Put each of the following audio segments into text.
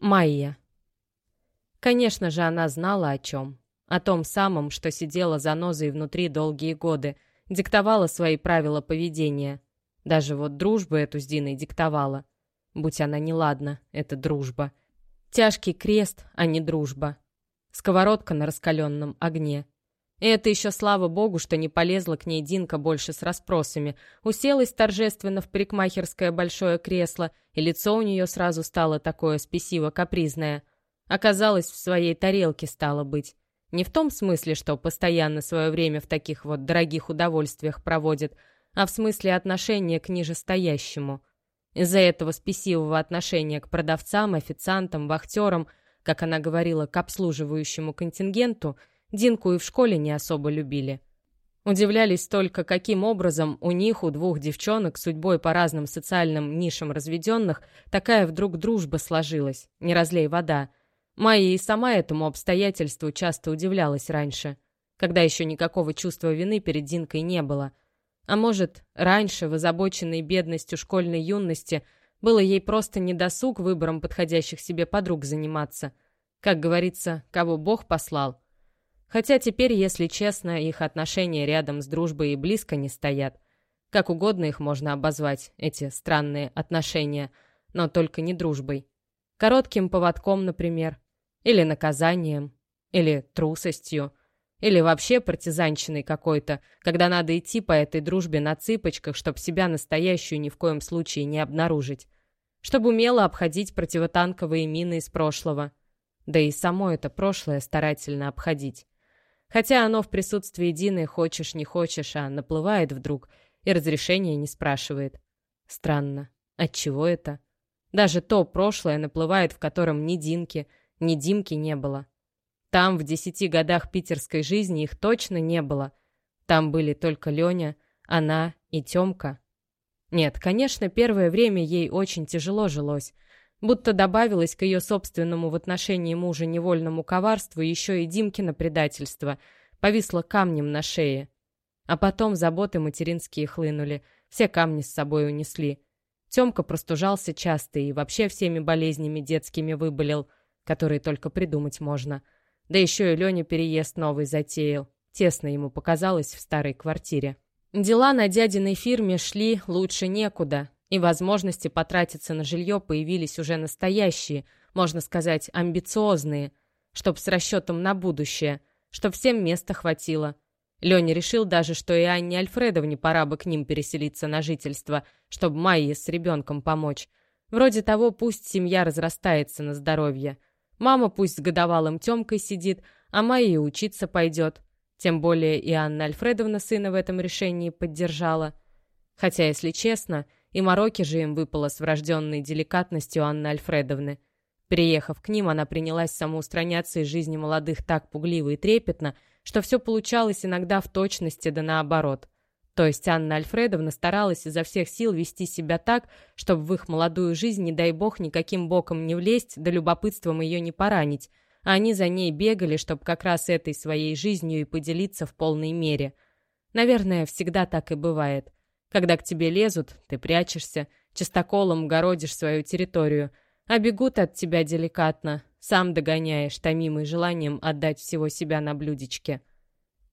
Майя. Конечно же, она знала о чем. О том самом, что сидела за нозой внутри долгие годы, диктовала свои правила поведения. Даже вот дружбу эту с Диной диктовала. Будь она неладна, это дружба. Тяжкий крест, а не дружба. Сковородка на раскаленном огне. И это еще слава богу, что не полезла к ней Динка больше с расспросами. Уселась торжественно в парикмахерское большое кресло, и лицо у нее сразу стало такое спесиво-капризное. Оказалось, в своей тарелке стало быть. Не в том смысле, что постоянно свое время в таких вот дорогих удовольствиях проводит, а в смысле отношения к нижестоящему. Из-за этого спесивого отношения к продавцам, официантам, вахтерам, как она говорила, к обслуживающему контингенту – Динку и в школе не особо любили. Удивлялись только, каким образом у них, у двух девчонок, судьбой по разным социальным нишам разведенных, такая вдруг дружба сложилась, не разлей вода. Майя и сама этому обстоятельству часто удивлялась раньше, когда еще никакого чувства вины перед Динкой не было. А может, раньше, в озабоченной бедностью школьной юности, было ей просто недосуг выбором подходящих себе подруг заниматься. Как говорится, кого Бог послал – Хотя теперь, если честно, их отношения рядом с дружбой и близко не стоят. Как угодно их можно обозвать, эти странные отношения, но только не дружбой. Коротким поводком, например. Или наказанием. Или трусостью. Или вообще партизанщиной какой-то, когда надо идти по этой дружбе на цыпочках, чтобы себя настоящую ни в коем случае не обнаружить. Чтобы умело обходить противотанковые мины из прошлого. Да и само это прошлое старательно обходить. Хотя оно в присутствии Дины хочешь не хочешь, а наплывает вдруг и разрешения не спрашивает. Странно. Отчего это? Даже то прошлое наплывает, в котором ни Динки, ни Димки не было. Там, в десяти годах питерской жизни, их точно не было. Там были только Леня, она и Тёмка. Нет, конечно, первое время ей очень тяжело жилось — Будто добавилось к ее собственному в отношении мужа невольному коварству еще и Димкино предательство, повисло камнем на шее. А потом заботы материнские хлынули, все камни с собой унесли. Тёмка простужался часто и вообще всеми болезнями детскими выболел, которые только придумать можно. Да еще и Леня переезд новый затеял. Тесно ему показалось в старой квартире. Дела на дядиной фирме шли лучше некуда, и возможности потратиться на жилье появились уже настоящие, можно сказать, амбициозные, чтоб с расчетом на будущее, чтоб всем места хватило. Леня решил даже, что и Анне Альфредовне пора бы к ним переселиться на жительство, чтобы Майе с ребенком помочь. Вроде того, пусть семья разрастается на здоровье. Мама пусть с годовалым Тёмкой сидит, а Майя учиться пойдет. Тем более и Анна Альфредовна сына в этом решении поддержала. Хотя, если честно, и мороки же им выпало с врожденной деликатностью Анны Альфредовны. Приехав к ним, она принялась самоустраняться из жизни молодых так пугливо и трепетно, что все получалось иногда в точности да наоборот. То есть Анна Альфредовна старалась изо всех сил вести себя так, чтобы в их молодую жизнь, не дай бог, никаким боком не влезть, да любопытством ее не поранить, а они за ней бегали, чтобы как раз этой своей жизнью и поделиться в полной мере. Наверное, всегда так и бывает – когда к тебе лезут, ты прячешься, чистоколом городишь свою территорию, а бегут от тебя деликатно, сам догоняешь, томимый желанием отдать всего себя на блюдечке.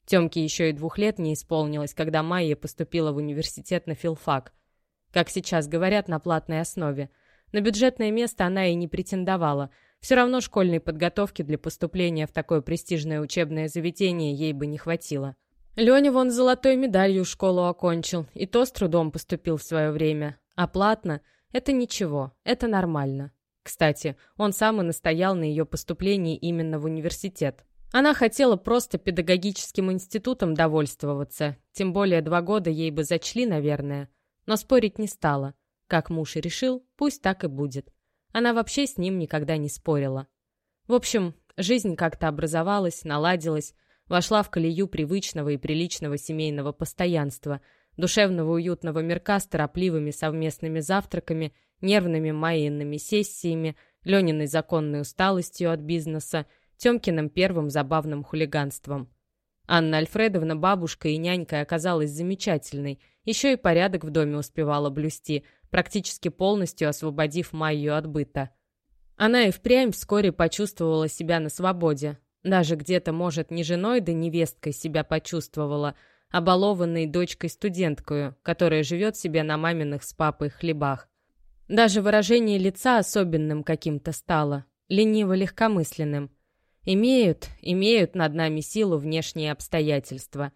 Тёмке еще и двух лет не исполнилось, когда Майя поступила в университет на филфак. Как сейчас говорят, на платной основе. На бюджетное место она и не претендовала. Все равно школьной подготовки для поступления в такое престижное учебное заведение ей бы не хватило. Леня вон золотой медалью школу окончил, и то с трудом поступил в свое время. А платно — это ничего, это нормально. Кстати, он сам и настоял на ее поступлении именно в университет. Она хотела просто педагогическим институтом довольствоваться, тем более два года ей бы зачли, наверное. Но спорить не стала. Как муж и решил, пусть так и будет. Она вообще с ним никогда не спорила. В общем, жизнь как-то образовалась, наладилась, вошла в колею привычного и приличного семейного постоянства, душевного уютного мирка с торопливыми совместными завтраками, нервными майинными сессиями, Лениной законной усталостью от бизнеса, Тёмкиным первым забавным хулиганством. Анна Альфредовна бабушка и нянькой оказалась замечательной, еще и порядок в доме успевала блюсти, практически полностью освободив Майю от быта. Она и впрямь вскоре почувствовала себя на свободе. Даже где-то, может, не женой да невесткой себя почувствовала, а балованной дочкой-студенткою, которая живет себе на маминых с папой хлебах. Даже выражение лица особенным каким-то стало, лениво-легкомысленным. Имеют, имеют над нами силу внешние обстоятельства.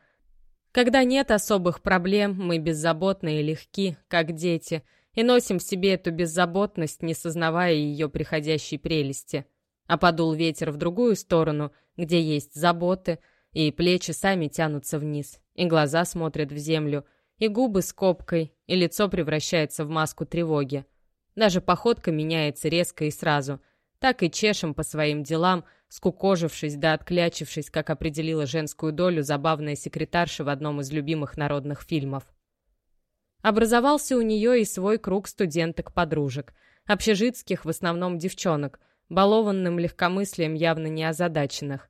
Когда нет особых проблем, мы беззаботны и легки, как дети — и носим в себе эту беззаботность, не сознавая ее приходящей прелести. А подул ветер в другую сторону, где есть заботы, и плечи сами тянутся вниз, и глаза смотрят в землю, и губы с копкой, и лицо превращается в маску тревоги. Даже походка меняется резко и сразу. Так и чешем по своим делам, скукожившись да отклячившись, как определила женскую долю забавная секретарша в одном из любимых народных фильмов. Образовался у нее и свой круг студенток-подружек, общежитских в основном девчонок, балованным легкомыслием явно не озадаченных.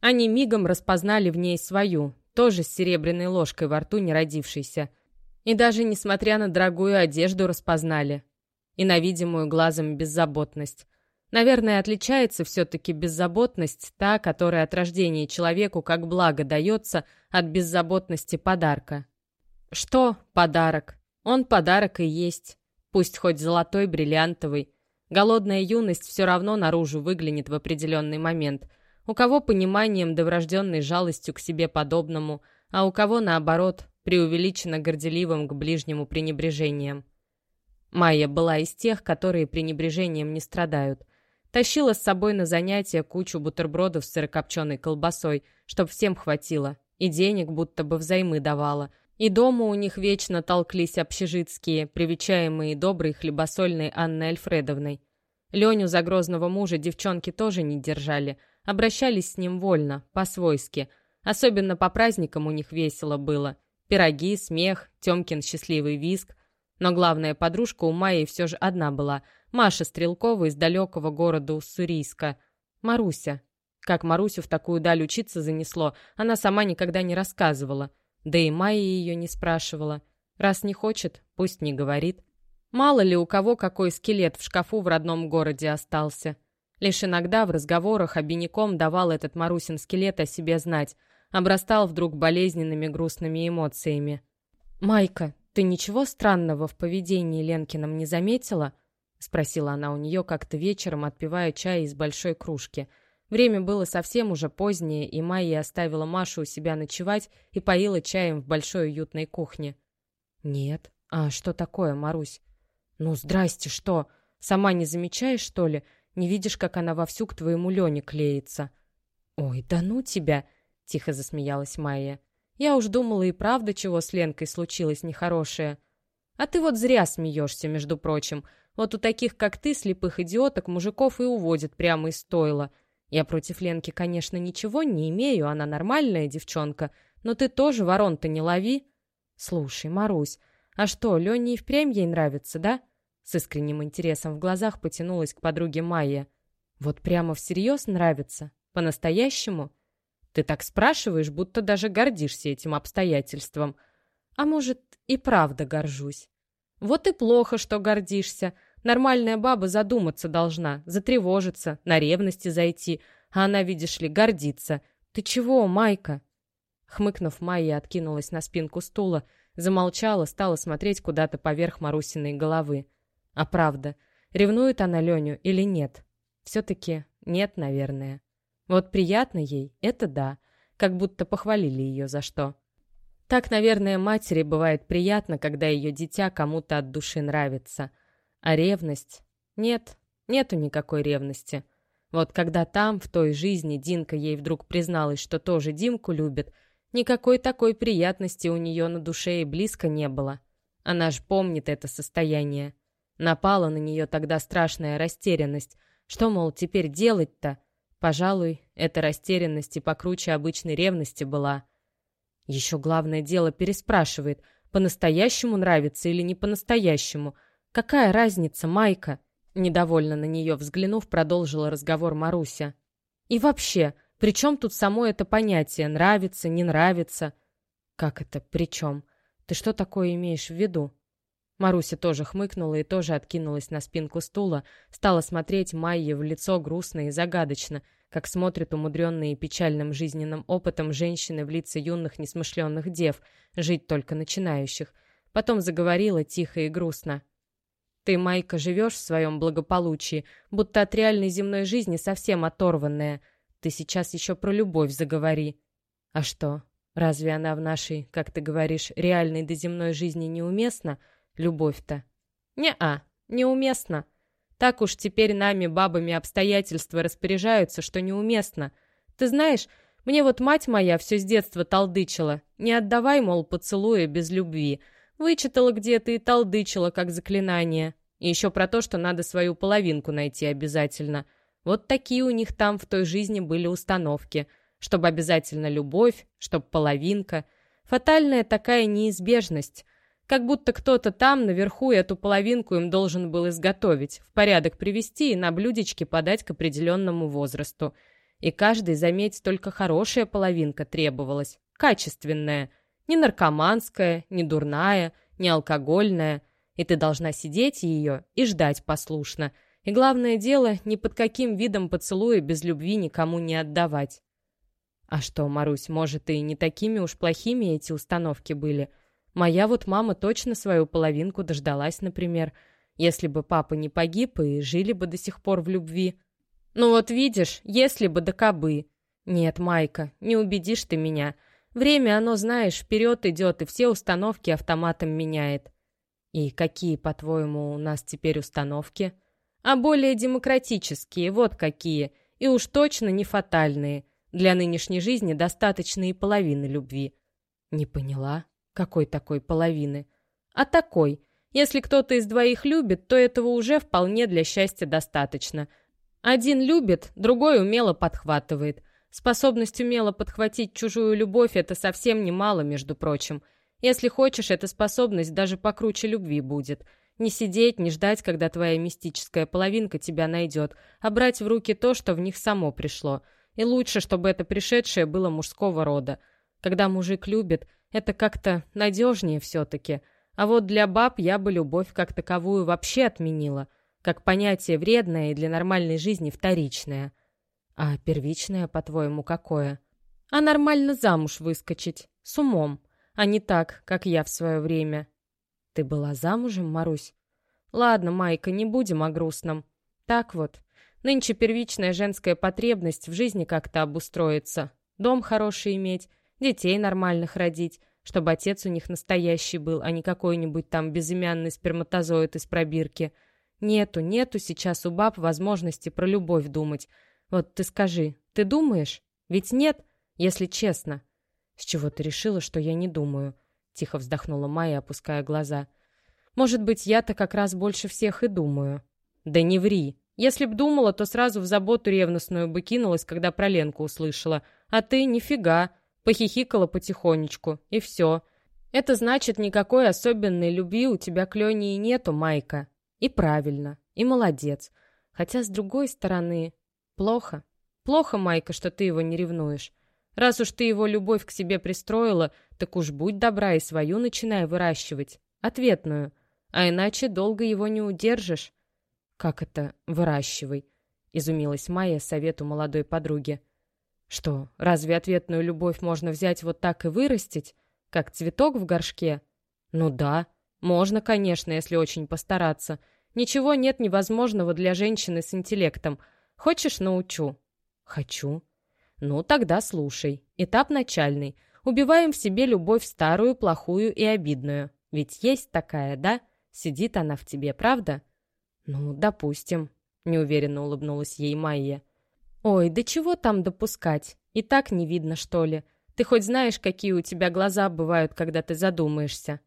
Они мигом распознали в ней свою, тоже с серебряной ложкой во рту не родившейся. И даже несмотря на дорогую одежду распознали. И на видимую глазом беззаботность. Наверное, отличается все-таки беззаботность та, которая от рождения человеку как благо дается от беззаботности подарка. Что подарок? Он подарок и есть. Пусть хоть золотой, бриллиантовый. Голодная юность все равно наружу выглянет в определенный момент. У кого пониманием да врожденной жалостью к себе подобному, а у кого, наоборот, преувеличенно горделивым к ближнему пренебрежением. Майя была из тех, которые пренебрежением не страдают. Тащила с собой на занятия кучу бутербродов с сырокопченой колбасой, чтоб всем хватило, и денег будто бы взаймы давала – и дома у них вечно толклись общежитские, привечаемые доброй хлебосольной Анной Альфредовной. Леню за грозного мужа девчонки тоже не держали, обращались с ним вольно, по-свойски. Особенно по праздникам у них весело было. Пироги, смех, Тёмкин счастливый визг. Но главная подружка у Майи все же одна была. Маша Стрелкова из далекого города Уссурийска. Маруся. Как Марусю в такую даль учиться занесло, она сама никогда не рассказывала. Да и Майя ее не спрашивала. Раз не хочет, пусть не говорит. Мало ли у кого какой скелет в шкафу в родном городе остался. Лишь иногда в разговорах обиняком давал этот Марусин скелет о себе знать, обрастал вдруг болезненными грустными эмоциями. «Майка, ты ничего странного в поведении Ленкином не заметила?» — спросила она у нее как-то вечером, отпивая чай из большой кружки — Время было совсем уже позднее, и Майя оставила Машу у себя ночевать и поила чаем в большой уютной кухне. «Нет. А что такое, Марусь?» «Ну, здрасте, что? Сама не замечаешь, что ли? Не видишь, как она вовсю к твоему Лене клеится?» «Ой, да ну тебя!» — тихо засмеялась Майя. «Я уж думала и правда, чего с Ленкой случилось нехорошее. А ты вот зря смеешься, между прочим. Вот у таких, как ты, слепых идиоток, мужиков и уводят прямо из стойла». Я против Ленки, конечно, ничего не имею, она нормальная девчонка, но ты тоже ворон-то не лови. Слушай, Марусь, а что, Лене и впрямь ей нравится, да? С искренним интересом в глазах потянулась к подруге Майя. Вот прямо всерьез нравится? По-настоящему? Ты так спрашиваешь, будто даже гордишься этим обстоятельством. А может, и правда горжусь. Вот и плохо, что гордишься. Нормальная баба задуматься должна, затревожиться, на ревности зайти, а она, видишь ли, гордится. Ты чего, Майка?» Хмыкнув, Майя откинулась на спинку стула, замолчала, стала смотреть куда-то поверх Марусиной головы. А правда, ревнует она Леню или нет? Все-таки нет, наверное. Вот приятно ей, это да, как будто похвалили ее за что. Так, наверное, матери бывает приятно, когда ее дитя кому-то от души нравится — а ревность? Нет, нету никакой ревности. Вот когда там, в той жизни, Динка ей вдруг призналась, что тоже Димку любит, никакой такой приятности у нее на душе и близко не было. Она ж помнит это состояние. Напала на нее тогда страшная растерянность. Что, мол, теперь делать-то? Пожалуй, эта растерянность и покруче обычной ревности была. Еще главное дело переспрашивает, по-настоящему нравится или не по-настоящему — «Какая разница, Майка?» Недовольно на нее взглянув, продолжила разговор Маруся. «И вообще, при чем тут само это понятие «нравится», «не нравится»?» «Как это «при чем»? Ты что такое имеешь в виду?» Маруся тоже хмыкнула и тоже откинулась на спинку стула, стала смотреть Майе в лицо грустно и загадочно, как смотрят умудренные печальным жизненным опытом женщины в лица юных несмышленных дев, жить только начинающих. Потом заговорила тихо и грустно. «Ты, Майка, живешь в своем благополучии, будто от реальной земной жизни совсем оторванная. Ты сейчас еще про любовь заговори». «А что, разве она в нашей, как ты говоришь, реальной до земной жизни неуместна?» любовь-то? Не-а, неуместно. Так уж теперь нами, бабами, обстоятельства распоряжаются, что неуместно. Ты знаешь, мне вот мать моя все с детства толдычила. Не отдавай, мол, поцелуя без любви. Вычитала где-то и толдычила, как заклинание. И еще про то, что надо свою половинку найти обязательно. Вот такие у них там в той жизни были установки. Чтобы обязательно любовь, чтоб половинка. Фатальная такая неизбежность. Как будто кто-то там, наверху, эту половинку им должен был изготовить, в порядок привести и на блюдечке подать к определенному возрасту. И каждый, заметь, только хорошая половинка требовалась, качественная, не наркоманская, не дурная, не алкогольная. И ты должна сидеть ее и ждать послушно. И главное дело, ни под каким видом поцелуя без любви никому не отдавать. А что, Марусь, может, и не такими уж плохими эти установки были – Моя вот мама точно свою половинку дождалась, например. Если бы папа не погиб и жили бы до сих пор в любви. Ну вот видишь, если бы да кабы. Нет, Майка, не убедишь ты меня. Время, оно, знаешь, вперед идет и все установки автоматом меняет. И какие, по-твоему, у нас теперь установки? А более демократические, вот какие. И уж точно не фатальные. Для нынешней жизни достаточно и половины любви. Не поняла. Какой такой половины? А такой. Если кто-то из двоих любит, то этого уже вполне для счастья достаточно. Один любит, другой умело подхватывает. Способность умело подхватить чужую любовь – это совсем немало, между прочим. Если хочешь, эта способность даже покруче любви будет. Не сидеть, не ждать, когда твоя мистическая половинка тебя найдет, а брать в руки то, что в них само пришло. И лучше, чтобы это пришедшее было мужского рода. Когда мужик любит, это как-то надежнее все-таки. А вот для баб я бы любовь как таковую вообще отменила, как понятие вредное и для нормальной жизни вторичное. А первичное, по-твоему, какое? А нормально замуж выскочить, с умом, а не так, как я в свое время. Ты была замужем, Марусь? Ладно, Майка, не будем о грустном. Так вот, нынче первичная женская потребность в жизни как-то обустроиться, дом хороший иметь, детей нормальных родить, чтобы отец у них настоящий был, а не какой-нибудь там безымянный сперматозоид из пробирки. Нету, нету сейчас у баб возможности про любовь думать. Вот ты скажи, ты думаешь? Ведь нет, если честно. С чего ты решила, что я не думаю? Тихо вздохнула Майя, опуская глаза. Может быть, я-то как раз больше всех и думаю. Да не ври. Если б думала, то сразу в заботу ревностную бы кинулась, когда про Ленку услышала. А ты нифига. Похихикала потихонечку, и все. Это значит, никакой особенной любви у тебя к Лене и нету, Майка. И правильно, и молодец. Хотя, с другой стороны, плохо. Плохо, Майка, что ты его не ревнуешь. Раз уж ты его любовь к себе пристроила, так уж будь добра и свою начинай выращивать. Ответную. А иначе долго его не удержишь. Как это «выращивай»? Изумилась Майя совету молодой подруги. Что, разве ответную любовь можно взять вот так и вырастить? Как цветок в горшке? Ну да, можно, конечно, если очень постараться. Ничего нет невозможного для женщины с интеллектом. Хочешь, научу? Хочу. Ну, тогда слушай. Этап начальный. Убиваем в себе любовь старую, плохую и обидную. Ведь есть такая, да? Сидит она в тебе, правда? Ну, допустим. Неуверенно улыбнулась ей Майя. «Ой, да чего там допускать? И так не видно, что ли? Ты хоть знаешь, какие у тебя глаза бывают, когда ты задумаешься?»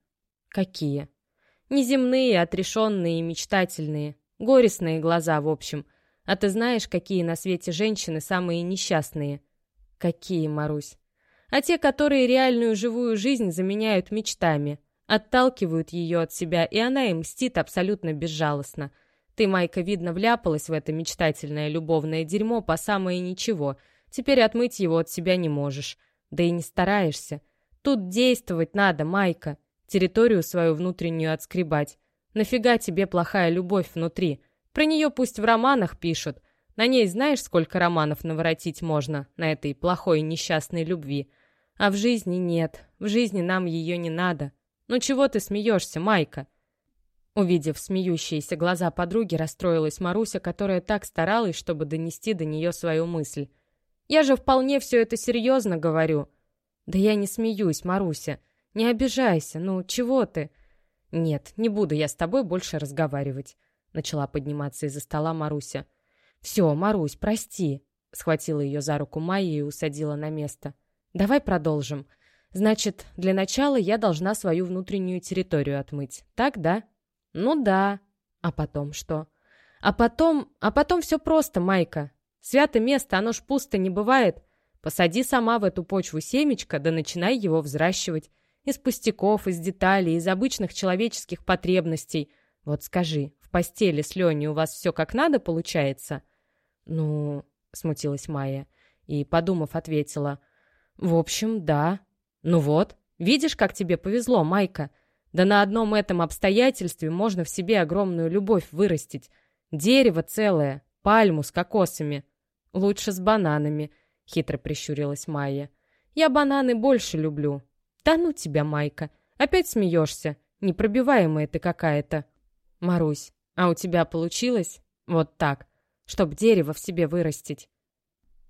«Какие?» «Неземные, отрешенные и мечтательные. Горестные глаза, в общем. А ты знаешь, какие на свете женщины самые несчастные?» «Какие, Марусь?» «А те, которые реальную живую жизнь заменяют мечтами, отталкивают ее от себя, и она им мстит абсолютно безжалостно». Ты, Майка, видно, вляпалась в это мечтательное любовное дерьмо по самое ничего. Теперь отмыть его от себя не можешь. Да и не стараешься. Тут действовать надо, Майка. территорию свою внутреннюю отскребать. Нафига тебе плохая любовь внутри? Про нее пусть в романах пишут. На ней знаешь, сколько романов наворотить можно на этой плохой несчастной любви. А в жизни нет. В жизни нам ее не надо. Ну чего ты смеешься, Майка?» Увидев смеющиеся глаза подруги, расстроилась Маруся, которая так старалась, чтобы донести до нее свою мысль. «Я же вполне все это серьезно говорю». «Да я не смеюсь, Маруся. Не обижайся. Ну, чего ты?» «Нет, не буду я с тобой больше разговаривать», — начала подниматься из-за стола Маруся. «Все, Марусь, прости», — схватила ее за руку Майя и усадила на место. «Давай продолжим. Значит, для начала я должна свою внутреннюю территорию отмыть. Так, да?» «Ну да. А потом что?» «А потом... А потом все просто, Майка. Свято место, оно ж пусто не бывает. Посади сама в эту почву семечко, да начинай его взращивать. Из пустяков, из деталей, из обычных человеческих потребностей. Вот скажи, в постели с Леней у вас все как надо получается?» «Ну...» — смутилась Майя. И, подумав, ответила. «В общем, да. Ну вот, видишь, как тебе повезло, Майка. Да на одном этом обстоятельстве можно в себе огромную любовь вырастить. Дерево целое, пальму с кокосами. Лучше с бананами, хитро прищурилась Майя. Я бананы больше люблю. Да ну тебя, Майка, опять смеешься. Непробиваемая ты какая-то. Марусь, а у тебя получилось? Вот так, чтоб дерево в себе вырастить.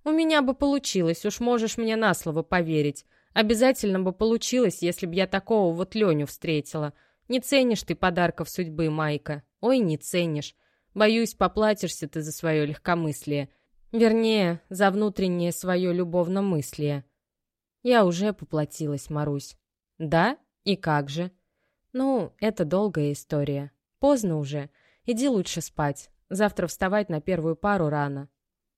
У меня бы получилось, уж можешь мне на слово поверить. Обязательно бы получилось, если б я такого вот Леню встретила. Не ценишь ты подарков судьбы, Майка. Ой, не ценишь. Боюсь, поплатишься ты за свое легкомыслие. Вернее, за внутреннее свое любовно-мыслие. Я уже поплатилась, Марусь. Да? И как же? Ну, это долгая история. Поздно уже. Иди лучше спать. Завтра вставать на первую пару рано.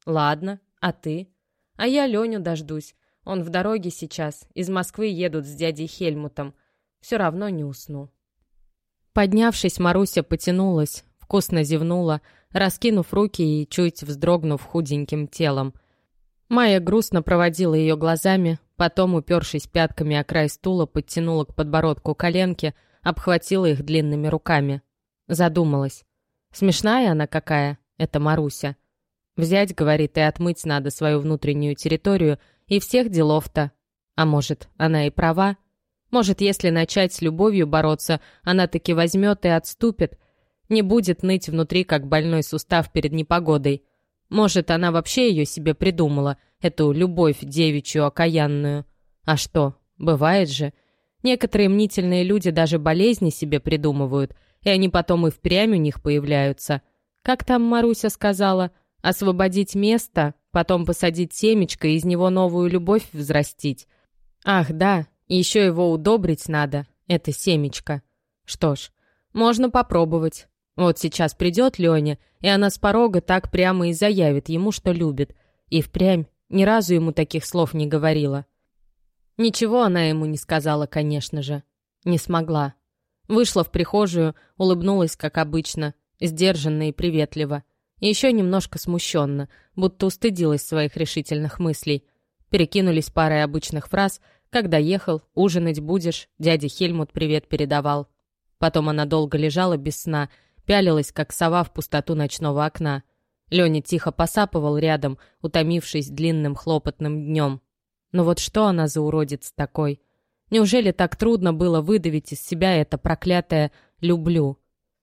Ладно, а ты? А я Леню дождусь. Он в дороге сейчас. Из Москвы едут с дядей Хельмутом. Все равно не усну. Поднявшись, Маруся потянулась, вкусно зевнула, раскинув руки и чуть вздрогнув худеньким телом. Майя грустно проводила ее глазами, потом, упершись пятками о край стула, подтянула к подбородку коленки, обхватила их длинными руками. Задумалась. Смешная она какая, эта Маруся. Взять, говорит, и отмыть надо свою внутреннюю территорию и всех делов-то. А может, она и права? Может, если начать с любовью бороться, она таки возьмет и отступит, не будет ныть внутри, как больной сустав перед непогодой. Может, она вообще ее себе придумала, эту любовь девичью окаянную. А что, бывает же. Некоторые мнительные люди даже болезни себе придумывают, и они потом и впрямь у них появляются. Как там Маруся сказала, освободить место Потом посадить семечко и из него новую любовь взрастить. Ах, да, еще его удобрить надо, это семечко. Что ж, можно попробовать. Вот сейчас придет Леня, и она с порога так прямо и заявит ему, что любит. И впрямь ни разу ему таких слов не говорила. Ничего она ему не сказала, конечно же. Не смогла. Вышла в прихожую, улыбнулась, как обычно, сдержанно и приветливо. Еще немножко смущенно, будто устыдилась своих решительных мыслей. Перекинулись парой обычных фраз «Когда ехал? Ужинать будешь?» Дядя Хельмут привет передавал. Потом она долго лежала без сна, пялилась, как сова в пустоту ночного окна. Леня тихо посапывал рядом, утомившись длинным хлопотным днем. Но вот что она за уродец такой? Неужели так трудно было выдавить из себя это проклятое «люблю»?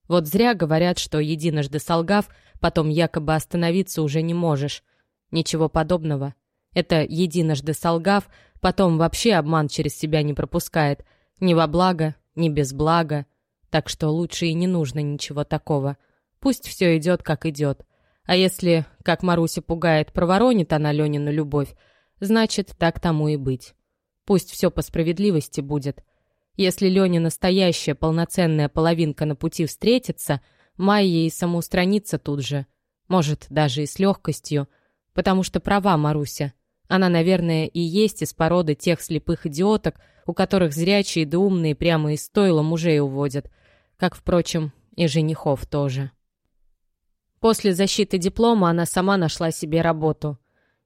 Вот зря говорят, что единожды солгав, потом якобы остановиться уже не можешь. Ничего подобного. Это единожды солгав, потом вообще обман через себя не пропускает. Ни во благо, ни без блага. Так что лучше и не нужно ничего такого. Пусть все идет, как идет. А если, как Маруся пугает, проворонит она Ленину любовь, значит, так тому и быть. Пусть все по справедливости будет. Если Леня настоящая полноценная половинка на пути встретится, Майя и самоустранится тут же. Может, даже и с легкостью. Потому что права Маруся. Она, наверное, и есть из породы тех слепых идиоток, у которых зрячие да умные прямо из стойла мужей уводят. Как, впрочем, и женихов тоже. После защиты диплома она сама нашла себе работу.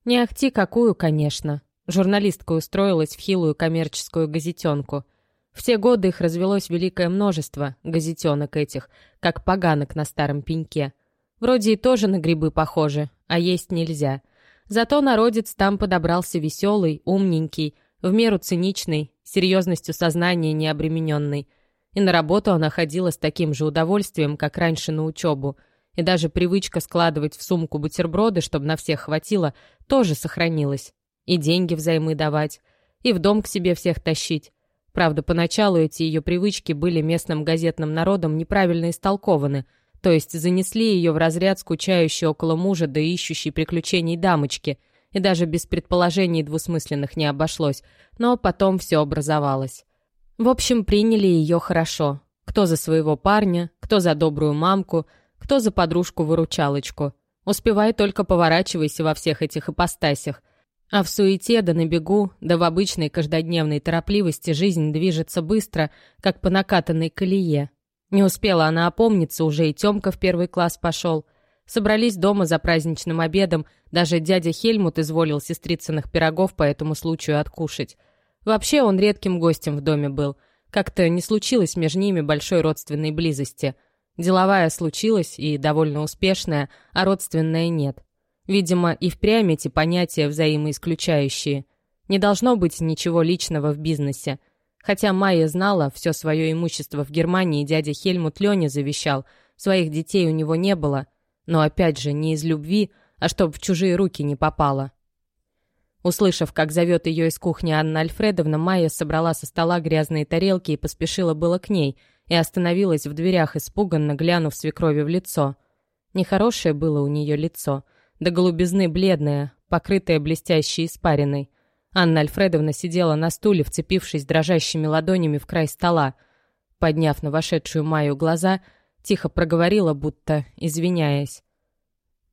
Не ахти какую, конечно. Журналистка устроилась в хилую коммерческую газетенку. В те годы их развелось великое множество, газетенок этих, как поганок на старом пеньке. Вроде и тоже на грибы похожи, а есть нельзя. Зато народец там подобрался веселый, умненький, в меру циничный, серьезностью сознания необремененный. И на работу она ходила с таким же удовольствием, как раньше на учебу. И даже привычка складывать в сумку бутерброды, чтобы на всех хватило, тоже сохранилась. И деньги взаймы давать, и в дом к себе всех тащить. Правда, поначалу эти ее привычки были местным газетным народом неправильно истолкованы, то есть занесли ее в разряд скучающей около мужа да ищущей приключений дамочки, и даже без предположений двусмысленных не обошлось, но потом все образовалось. В общем, приняли ее хорошо. Кто за своего парня, кто за добрую мамку, кто за подружку-выручалочку. Успевай только поворачивайся во всех этих ипостасях, а в суете да на бегу, да в обычной каждодневной торопливости жизнь движется быстро, как по накатанной колее. Не успела она опомниться, уже и Тёмка в первый класс пошел. Собрались дома за праздничным обедом, даже дядя Хельмут изволил сестрицыных пирогов по этому случаю откушать. Вообще он редким гостем в доме был. Как-то не случилось между ними большой родственной близости. Деловая случилась и довольно успешная, а родственная нет. Видимо, и впрямь эти понятия взаимоисключающие. Не должно быть ничего личного в бизнесе. Хотя Майя знала, все свое имущество в Германии дядя Хельмут Лене завещал, своих детей у него не было. Но опять же, не из любви, а чтоб в чужие руки не попало. Услышав, как зовет ее из кухни Анна Альфредовна, Майя собрала со стола грязные тарелки и поспешила было к ней, и остановилась в дверях, испуганно глянув свекрови в лицо. Нехорошее было у нее лицо — до голубизны бледная, покрытая блестящей испариной. Анна Альфредовна сидела на стуле, вцепившись дрожащими ладонями в край стола. Подняв на вошедшую Майю глаза, тихо проговорила, будто извиняясь.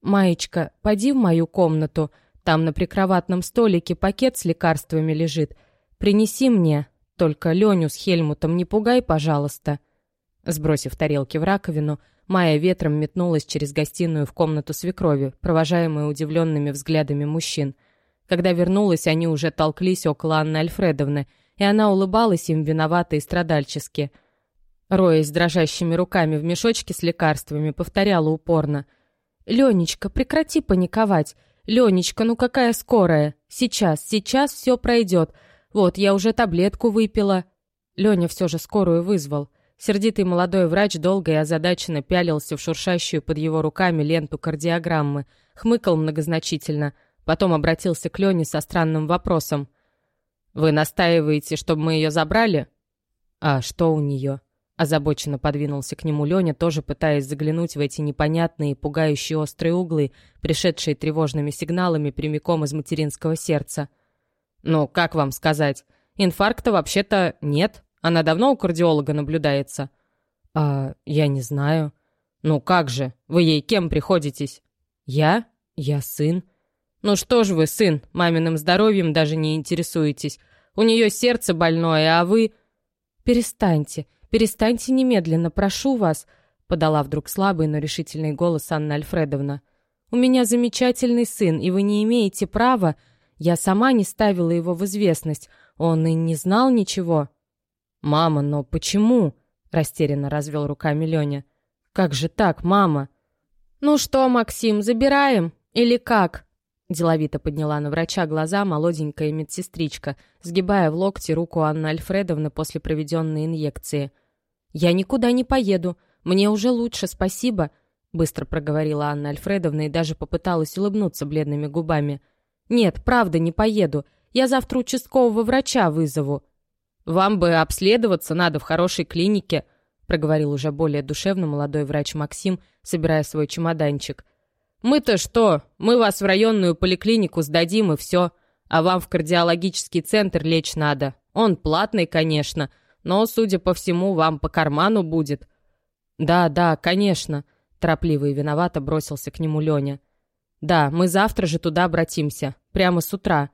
«Маечка, поди в мою комнату, там на прикроватном столике пакет с лекарствами лежит. Принеси мне, только Леню с Хельмутом не пугай, пожалуйста». Сбросив тарелки в раковину, Майя ветром метнулась через гостиную в комнату свекрови, провожаемая удивленными взглядами мужчин. Когда вернулась, они уже толклись около Анны Альфредовны, и она улыбалась им виновато и страдальчески. Роясь дрожащими руками в мешочке с лекарствами, повторяла упорно. «Ленечка, прекрати паниковать! Ленечка, ну какая скорая! Сейчас, сейчас все пройдет! Вот, я уже таблетку выпила!» Леня все же скорую вызвал. Сердитый молодой врач долго и озадаченно пялился в шуршащую под его руками ленту кардиограммы, хмыкал многозначительно, потом обратился к Лене со странным вопросом. «Вы настаиваете, чтобы мы ее забрали?» «А что у нее?» Озабоченно подвинулся к нему Леня, тоже пытаясь заглянуть в эти непонятные, пугающие острые углы, пришедшие тревожными сигналами прямиком из материнского сердца. «Ну, как вам сказать? Инфаркта вообще-то нет», она давно у кардиолога наблюдается?» «А, я не знаю». «Ну как же? Вы ей кем приходитесь?» «Я? Я сын». «Ну что ж вы, сын, маминым здоровьем даже не интересуетесь. У нее сердце больное, а вы...» «Перестаньте, перестаньте немедленно, прошу вас», подала вдруг слабый, но решительный голос Анна Альфредовна. «У меня замечательный сын, и вы не имеете права...» Я сама не ставила его в известность. Он и не знал ничего. «Мама, но почему?» — растерянно развел руками Леня. «Как же так, мама?» «Ну что, Максим, забираем? Или как?» Деловито подняла на врача глаза молоденькая медсестричка, сгибая в локте руку Анны Альфредовны после проведенной инъекции. «Я никуда не поеду. Мне уже лучше, спасибо», — быстро проговорила Анна Альфредовна и даже попыталась улыбнуться бледными губами. «Нет, правда, не поеду. Я завтра участкового врача вызову». «Вам бы обследоваться надо в хорошей клинике», проговорил уже более душевно молодой врач Максим, собирая свой чемоданчик. «Мы-то что? Мы вас в районную поликлинику сдадим и все. А вам в кардиологический центр лечь надо. Он платный, конечно, но, судя по всему, вам по карману будет». «Да, да, конечно», — торопливо и виновато бросился к нему Леня. «Да, мы завтра же туда обратимся, прямо с утра.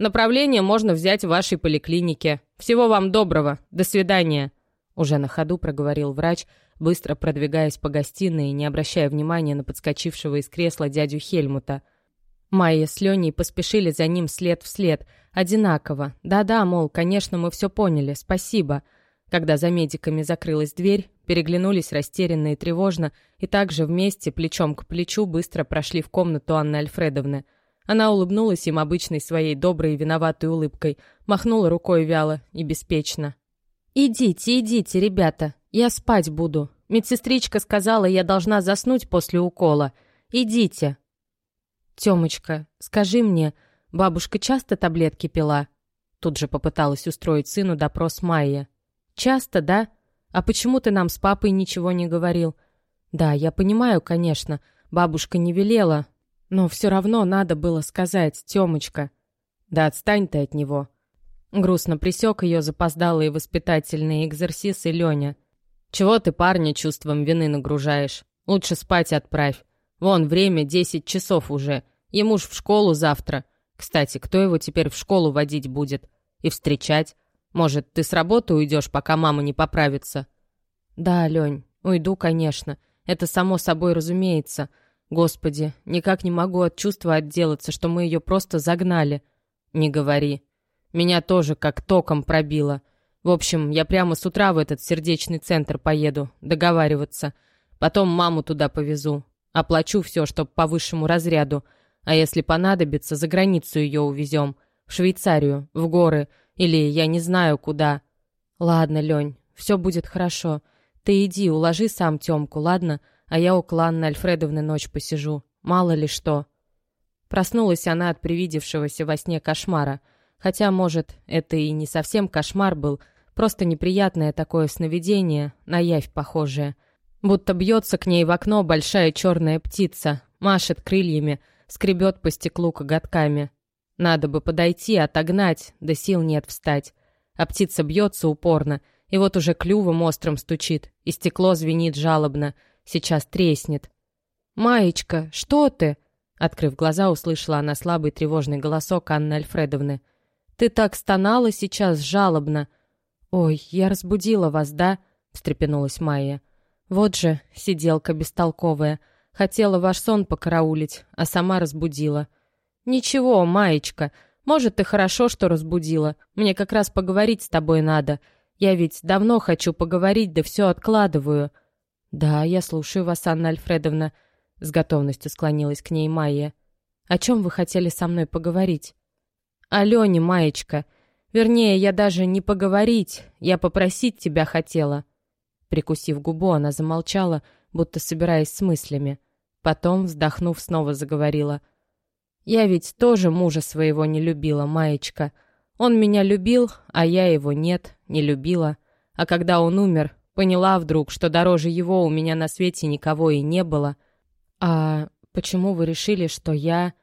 Направление можно взять в вашей поликлинике. Всего вам доброго. До свидания». Уже на ходу проговорил врач, быстро продвигаясь по гостиной и не обращая внимания на подскочившего из кресла дядю Хельмута. Майя с Леней поспешили за ним след в след, одинаково. Да-да, мол, конечно, мы все поняли, спасибо. Когда за медиками закрылась дверь, переглянулись растерянно и тревожно, и также вместе, плечом к плечу, быстро прошли в комнату Анны Альфредовны. Она улыбнулась им обычной своей доброй и виноватой улыбкой, махнула рукой вяло и беспечно. «Идите, идите, ребята, я спать буду. Медсестричка сказала, я должна заснуть после укола. Идите». «Тёмочка, скажи мне, бабушка часто таблетки пила?» Тут же попыталась устроить сыну допрос Майя. «Часто, да? А почему ты нам с папой ничего не говорил?» «Да, я понимаю, конечно. Бабушка не велела. Но все равно надо было сказать, Тёмочка». «Да отстань ты от него». Грустно присек ее запоздалые воспитательные экзерсисы Леня. «Чего ты парня чувством вины нагружаешь? Лучше спать отправь. Вон, время десять часов уже. Ему ж в школу завтра. Кстати, кто его теперь в школу водить будет? И встречать? Может, ты с работы уйдешь, пока мама не поправится?» «Да, Лень, уйду, конечно. Это само собой разумеется. Господи, никак не могу от чувства отделаться, что мы ее просто загнали». «Не говори. Меня тоже как током пробило. В общем, я прямо с утра в этот сердечный центр поеду, договариваться. Потом маму туда повезу. Оплачу все, чтоб по высшему разряду. А если понадобится, за границу ее увезем. В Швейцарию, в горы, или я не знаю куда. Ладно, Лень, все будет хорошо. Ты иди, уложи сам Темку, ладно? А я у Кланны Альфредовны ночь посижу. Мало ли что. Проснулась она от привидевшегося во сне кошмара. Хотя, может, это и не совсем кошмар был, просто неприятное такое сновидение, на явь похожее. Будто бьется к ней в окно большая черная птица, машет крыльями, скребет по стеклу коготками. Надо бы подойти, отогнать, да сил нет встать. А птица бьется упорно, и вот уже клювом острым стучит, и стекло звенит жалобно, сейчас треснет. «Маечка, что ты?» Открыв глаза, услышала она слабый тревожный голосок Анны Альфредовны. «Ты так стонала сейчас жалобно!» «Ой, я разбудила вас, да?» — встрепенулась Майя. «Вот же, сиделка бестолковая. Хотела ваш сон покараулить, а сама разбудила». «Ничего, Маечка, может, ты хорошо, что разбудила. Мне как раз поговорить с тобой надо. Я ведь давно хочу поговорить, да все откладываю». «Да, я слушаю вас, Анна Альфредовна», — с готовностью склонилась к ней Майя. «О чем вы хотели со мной поговорить?» «О Лене, Маечка. Вернее, я даже не поговорить, я попросить тебя хотела». Прикусив губу, она замолчала, будто собираясь с мыслями. Потом, вздохнув, снова заговорила. Я ведь тоже мужа своего не любила, Маечка. Он меня любил, а я его нет, не любила. А когда он умер, поняла вдруг, что дороже его у меня на свете никого и не было. А почему вы решили, что я...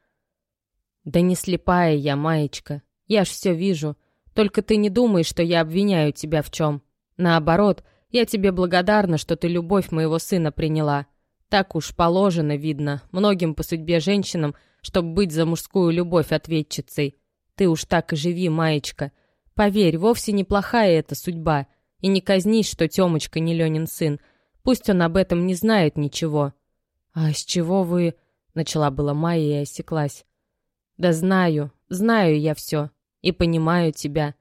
Да не слепая я, Маечка. Я ж все вижу. Только ты не думай, что я обвиняю тебя в чем. Наоборот, я тебе благодарна, что ты любовь моего сына приняла. Так уж положено, видно, многим по судьбе женщинам чтобы быть за мужскую любовь ответчицей. Ты уж так и живи, маечка. Поверь, вовсе неплохая эта судьба. И не казнись, что Тёмочка не Ленин сын. Пусть он об этом не знает ничего. А с чего вы... Начала была Майя и осеклась. Да знаю, знаю я все. И понимаю тебя.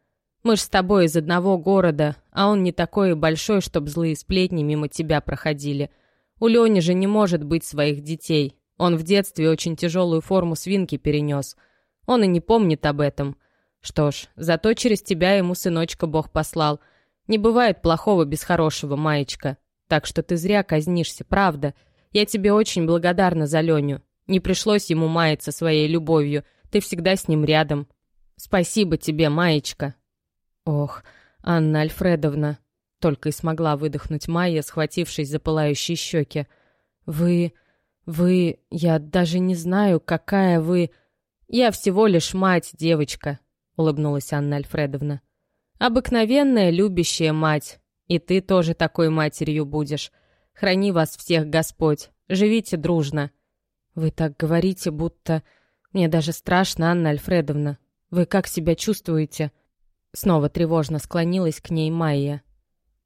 Мы ж с тобой из одного города, а он не такой большой, чтоб злые сплетни мимо тебя проходили. У Лени же не может быть своих детей, он в детстве очень тяжелую форму свинки перенес. Он и не помнит об этом. Что ж, зато через тебя ему сыночка Бог послал. Не бывает плохого без хорошего, маечка. Так что ты зря казнишься, правда. Я тебе очень благодарна за Леню. Не пришлось ему маяться своей любовью. Ты всегда с ним рядом. Спасибо тебе, маечка. Ох, Анна Альфредовна. Только и смогла выдохнуть Майя, схватившись за пылающие щеки. Вы... «Вы... Я даже не знаю, какая вы...» «Я всего лишь мать, девочка», — улыбнулась Анна Альфредовна. «Обыкновенная любящая мать. И ты тоже такой матерью будешь. Храни вас всех Господь. Живите дружно». «Вы так говорите, будто... Мне даже страшно, Анна Альфредовна. Вы как себя чувствуете?» Снова тревожно склонилась к ней Майя.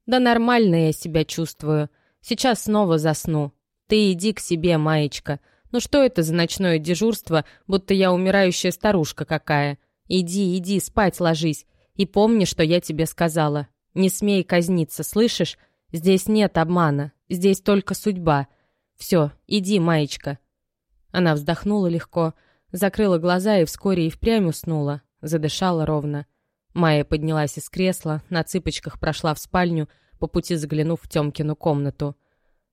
«Да нормально я себя чувствую. Сейчас снова засну. Ты иди к себе, маечка. Ну что это за ночное дежурство, будто я умирающая старушка какая? Иди, иди, спать ложись. И помни, что я тебе сказала. Не смей казниться, слышишь? Здесь нет обмана, здесь только судьба. Все, иди, маечка». Она вздохнула легко, закрыла глаза и вскоре и впрямь уснула, задышала ровно. Майя поднялась из кресла, на цыпочках прошла в спальню, по пути заглянув в Тёмкину комнату.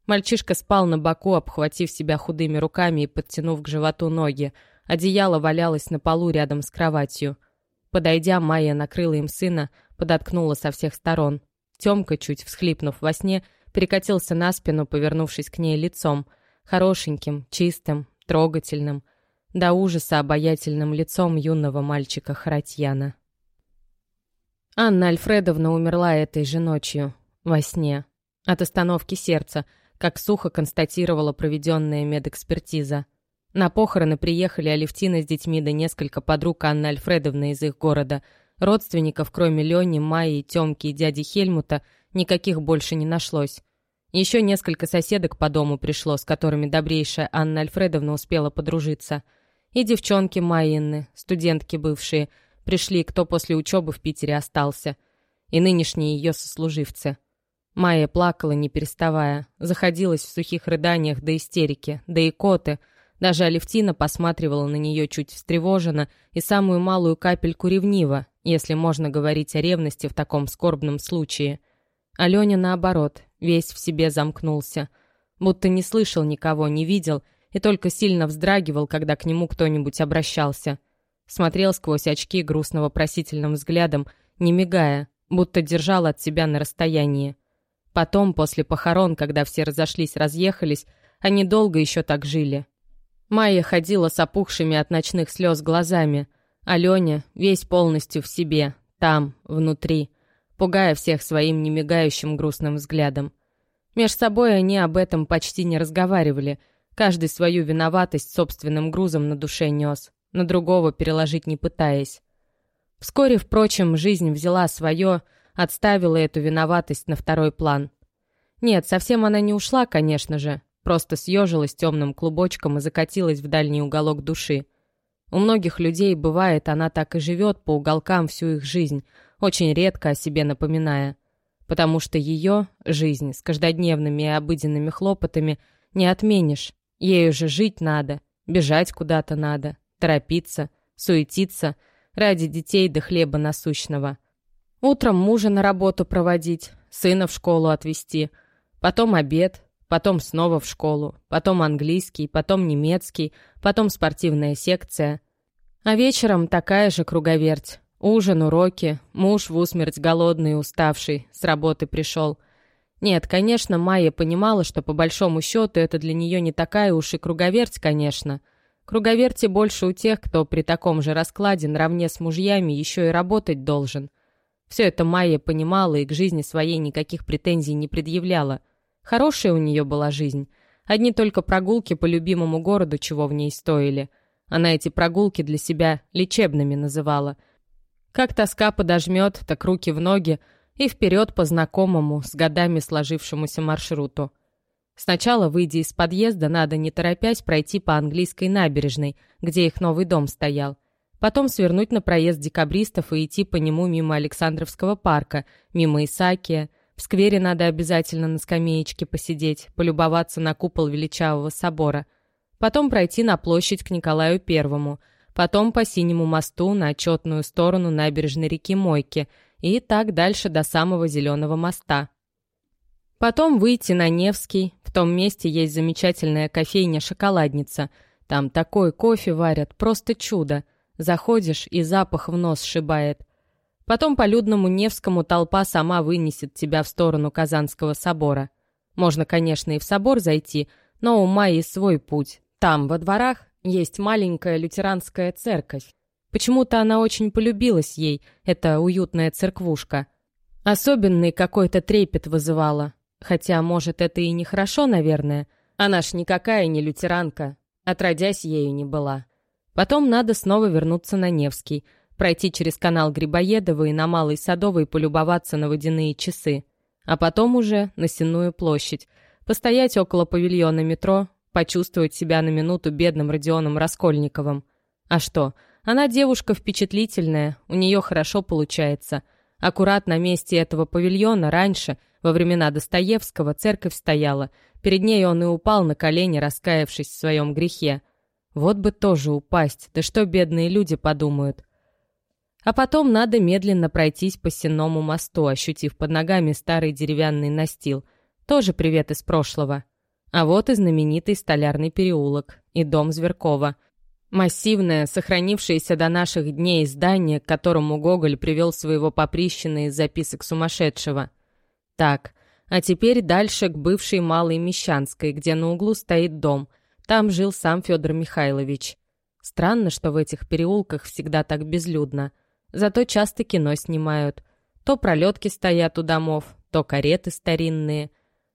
Мальчишка спал на боку, обхватив себя худыми руками и подтянув к животу ноги. Одеяло валялось на полу рядом с кроватью. Подойдя, Майя накрыла им сына, подоткнула со всех сторон. Тёмка, чуть всхлипнув во сне, перекатился на спину, повернувшись к ней лицом. Хорошеньким, чистым, трогательным. До ужаса обаятельным лицом юного мальчика Харатьяна. Анна Альфредовна умерла этой же ночью, во сне, от остановки сердца, как сухо констатировала проведенная медэкспертиза. На похороны приехали Алевтина с детьми да несколько подруг Анны Альфредовны из их города. Родственников, кроме Лени, Майи, Тёмки и дяди Хельмута, никаких больше не нашлось. Еще несколько соседок по дому пришло, с которыми добрейшая Анна Альфредовна успела подружиться. И девчонки Майины, студентки бывшие – Пришли, кто после учебы в Питере остался. И нынешние ее сослуживцы. Майя плакала, не переставая. Заходилась в сухих рыданиях до истерики, да и коты. Даже Алевтина посматривала на нее чуть встревоженно и самую малую капельку ревниво, если можно говорить о ревности в таком скорбном случае. Аленя, наоборот, весь в себе замкнулся. Будто не слышал никого, не видел и только сильно вздрагивал, когда к нему кто-нибудь обращался смотрел сквозь очки грустного просительным взглядом, не мигая, будто держал от себя на расстоянии. Потом, после похорон, когда все разошлись-разъехались, они долго еще так жили. Майя ходила с опухшими от ночных слез глазами, а Леня весь полностью в себе, там, внутри, пугая всех своим немигающим грустным взглядом. Меж собой они об этом почти не разговаривали, каждый свою виноватость собственным грузом на душе нес на другого переложить не пытаясь. Вскоре, впрочем, жизнь взяла свое, отставила эту виноватость на второй план. Нет, совсем она не ушла, конечно же, просто съежилась темным клубочком и закатилась в дальний уголок души. У многих людей бывает, она так и живет по уголкам всю их жизнь, очень редко о себе напоминая. Потому что ее, жизнь, с каждодневными и обыденными хлопотами, не отменишь. Ею же жить надо, бежать куда-то надо, торопиться, суетиться ради детей до хлеба насущного. Утром мужа на работу проводить, сына в школу отвезти, потом обед, потом снова в школу, потом английский, потом немецкий, потом спортивная секция. А вечером такая же круговерть. Ужин, уроки, муж в усмерть голодный и уставший, с работы пришел. Нет, конечно, Майя понимала, что по большому счету это для нее не такая уж и круговерть, конечно — Круговерти больше у тех, кто при таком же раскладе наравне с мужьями еще и работать должен. Все это Майя понимала и к жизни своей никаких претензий не предъявляла. Хорошая у нее была жизнь. Одни только прогулки по любимому городу чего в ней стоили. Она эти прогулки для себя лечебными называла. Как тоска подожмет, так руки в ноги и вперед по знакомому, с годами сложившемуся маршруту. Сначала, выйдя из подъезда, надо, не торопясь, пройти по английской набережной, где их новый дом стоял. Потом свернуть на проезд декабристов и идти по нему мимо Александровского парка, мимо Исаакия. В сквере надо обязательно на скамеечке посидеть, полюбоваться на купол величавого собора. Потом пройти на площадь к Николаю Первому. Потом по Синему мосту на отчетную сторону набережной реки Мойки. И так дальше до самого Зеленого моста. Потом выйти на Невский, в том месте есть замечательная кофейня-шоколадница. Там такой кофе варят, просто чудо. Заходишь, и запах в нос сшибает. Потом по людному Невскому толпа сама вынесет тебя в сторону Казанского собора. Можно, конечно, и в собор зайти, но у Майи свой путь. Там, во дворах, есть маленькая лютеранская церковь. Почему-то она очень полюбилась ей, эта уютная церквушка. Особенный какой-то трепет вызывала. Хотя, может, это и нехорошо, наверное. Она ж никакая не лютеранка. Отродясь ею не была. Потом надо снова вернуться на Невский, пройти через канал Грибоедова и на Малый Садовый полюбоваться на водяные часы. А потом уже на Сенную площадь, постоять около павильона метро, почувствовать себя на минуту бедным Родионом Раскольниковым. А что, она девушка впечатлительная, у нее хорошо получается — Аккурат на месте этого павильона раньше, во времена Достоевского, церковь стояла. Перед ней он и упал на колени, раскаявшись в своем грехе. Вот бы тоже упасть, да что бедные люди подумают. А потом надо медленно пройтись по сенному мосту, ощутив под ногами старый деревянный настил. Тоже привет из прошлого. А вот и знаменитый столярный переулок и дом Зверкова. Массивное, сохранившееся до наших дней здание, к которому Гоголь привел своего поприщина из записок сумасшедшего. Так, а теперь дальше к бывшей Малой Мещанской, где на углу стоит дом. Там жил сам Федор Михайлович. Странно, что в этих переулках всегда так безлюдно. Зато часто кино снимают. То пролетки стоят у домов, то кареты старинные.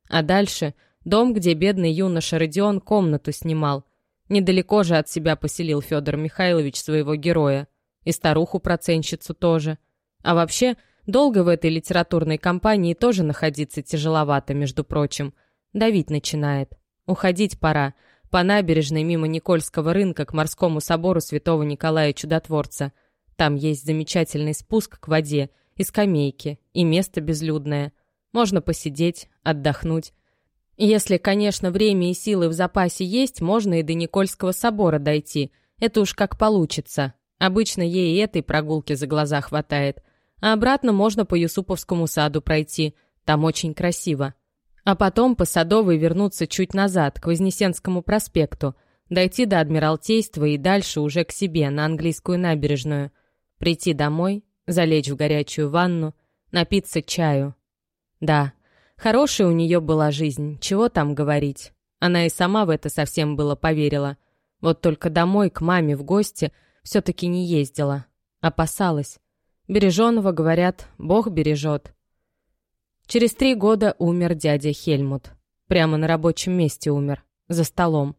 А дальше Дом, где бедный юноша Родион комнату снимал. Недалеко же от себя поселил Федор Михайлович своего героя. И старуху-проценщицу тоже. А вообще, долго в этой литературной компании тоже находиться тяжеловато, между прочим. Давить начинает. Уходить пора. По набережной мимо Никольского рынка к морскому собору святого Николая Чудотворца. Там есть замечательный спуск к воде, и скамейки, и место безлюдное. Можно посидеть, отдохнуть, если, конечно, время и силы в запасе есть, можно и до Никольского собора дойти. Это уж как получится. Обычно ей и этой прогулки за глаза хватает. А обратно можно по Юсуповскому саду пройти. Там очень красиво. А потом по Садовой вернуться чуть назад, к Вознесенскому проспекту. Дойти до Адмиралтейства и дальше уже к себе, на английскую набережную. Прийти домой, залечь в горячую ванну, напиться чаю. Да, Хорошая у нее была жизнь, чего там говорить. Она и сама в это совсем было поверила. Вот только домой, к маме в гости, все-таки не ездила. Опасалась. Береженого, говорят, Бог бережет. Через три года умер дядя Хельмут. Прямо на рабочем месте умер. За столом.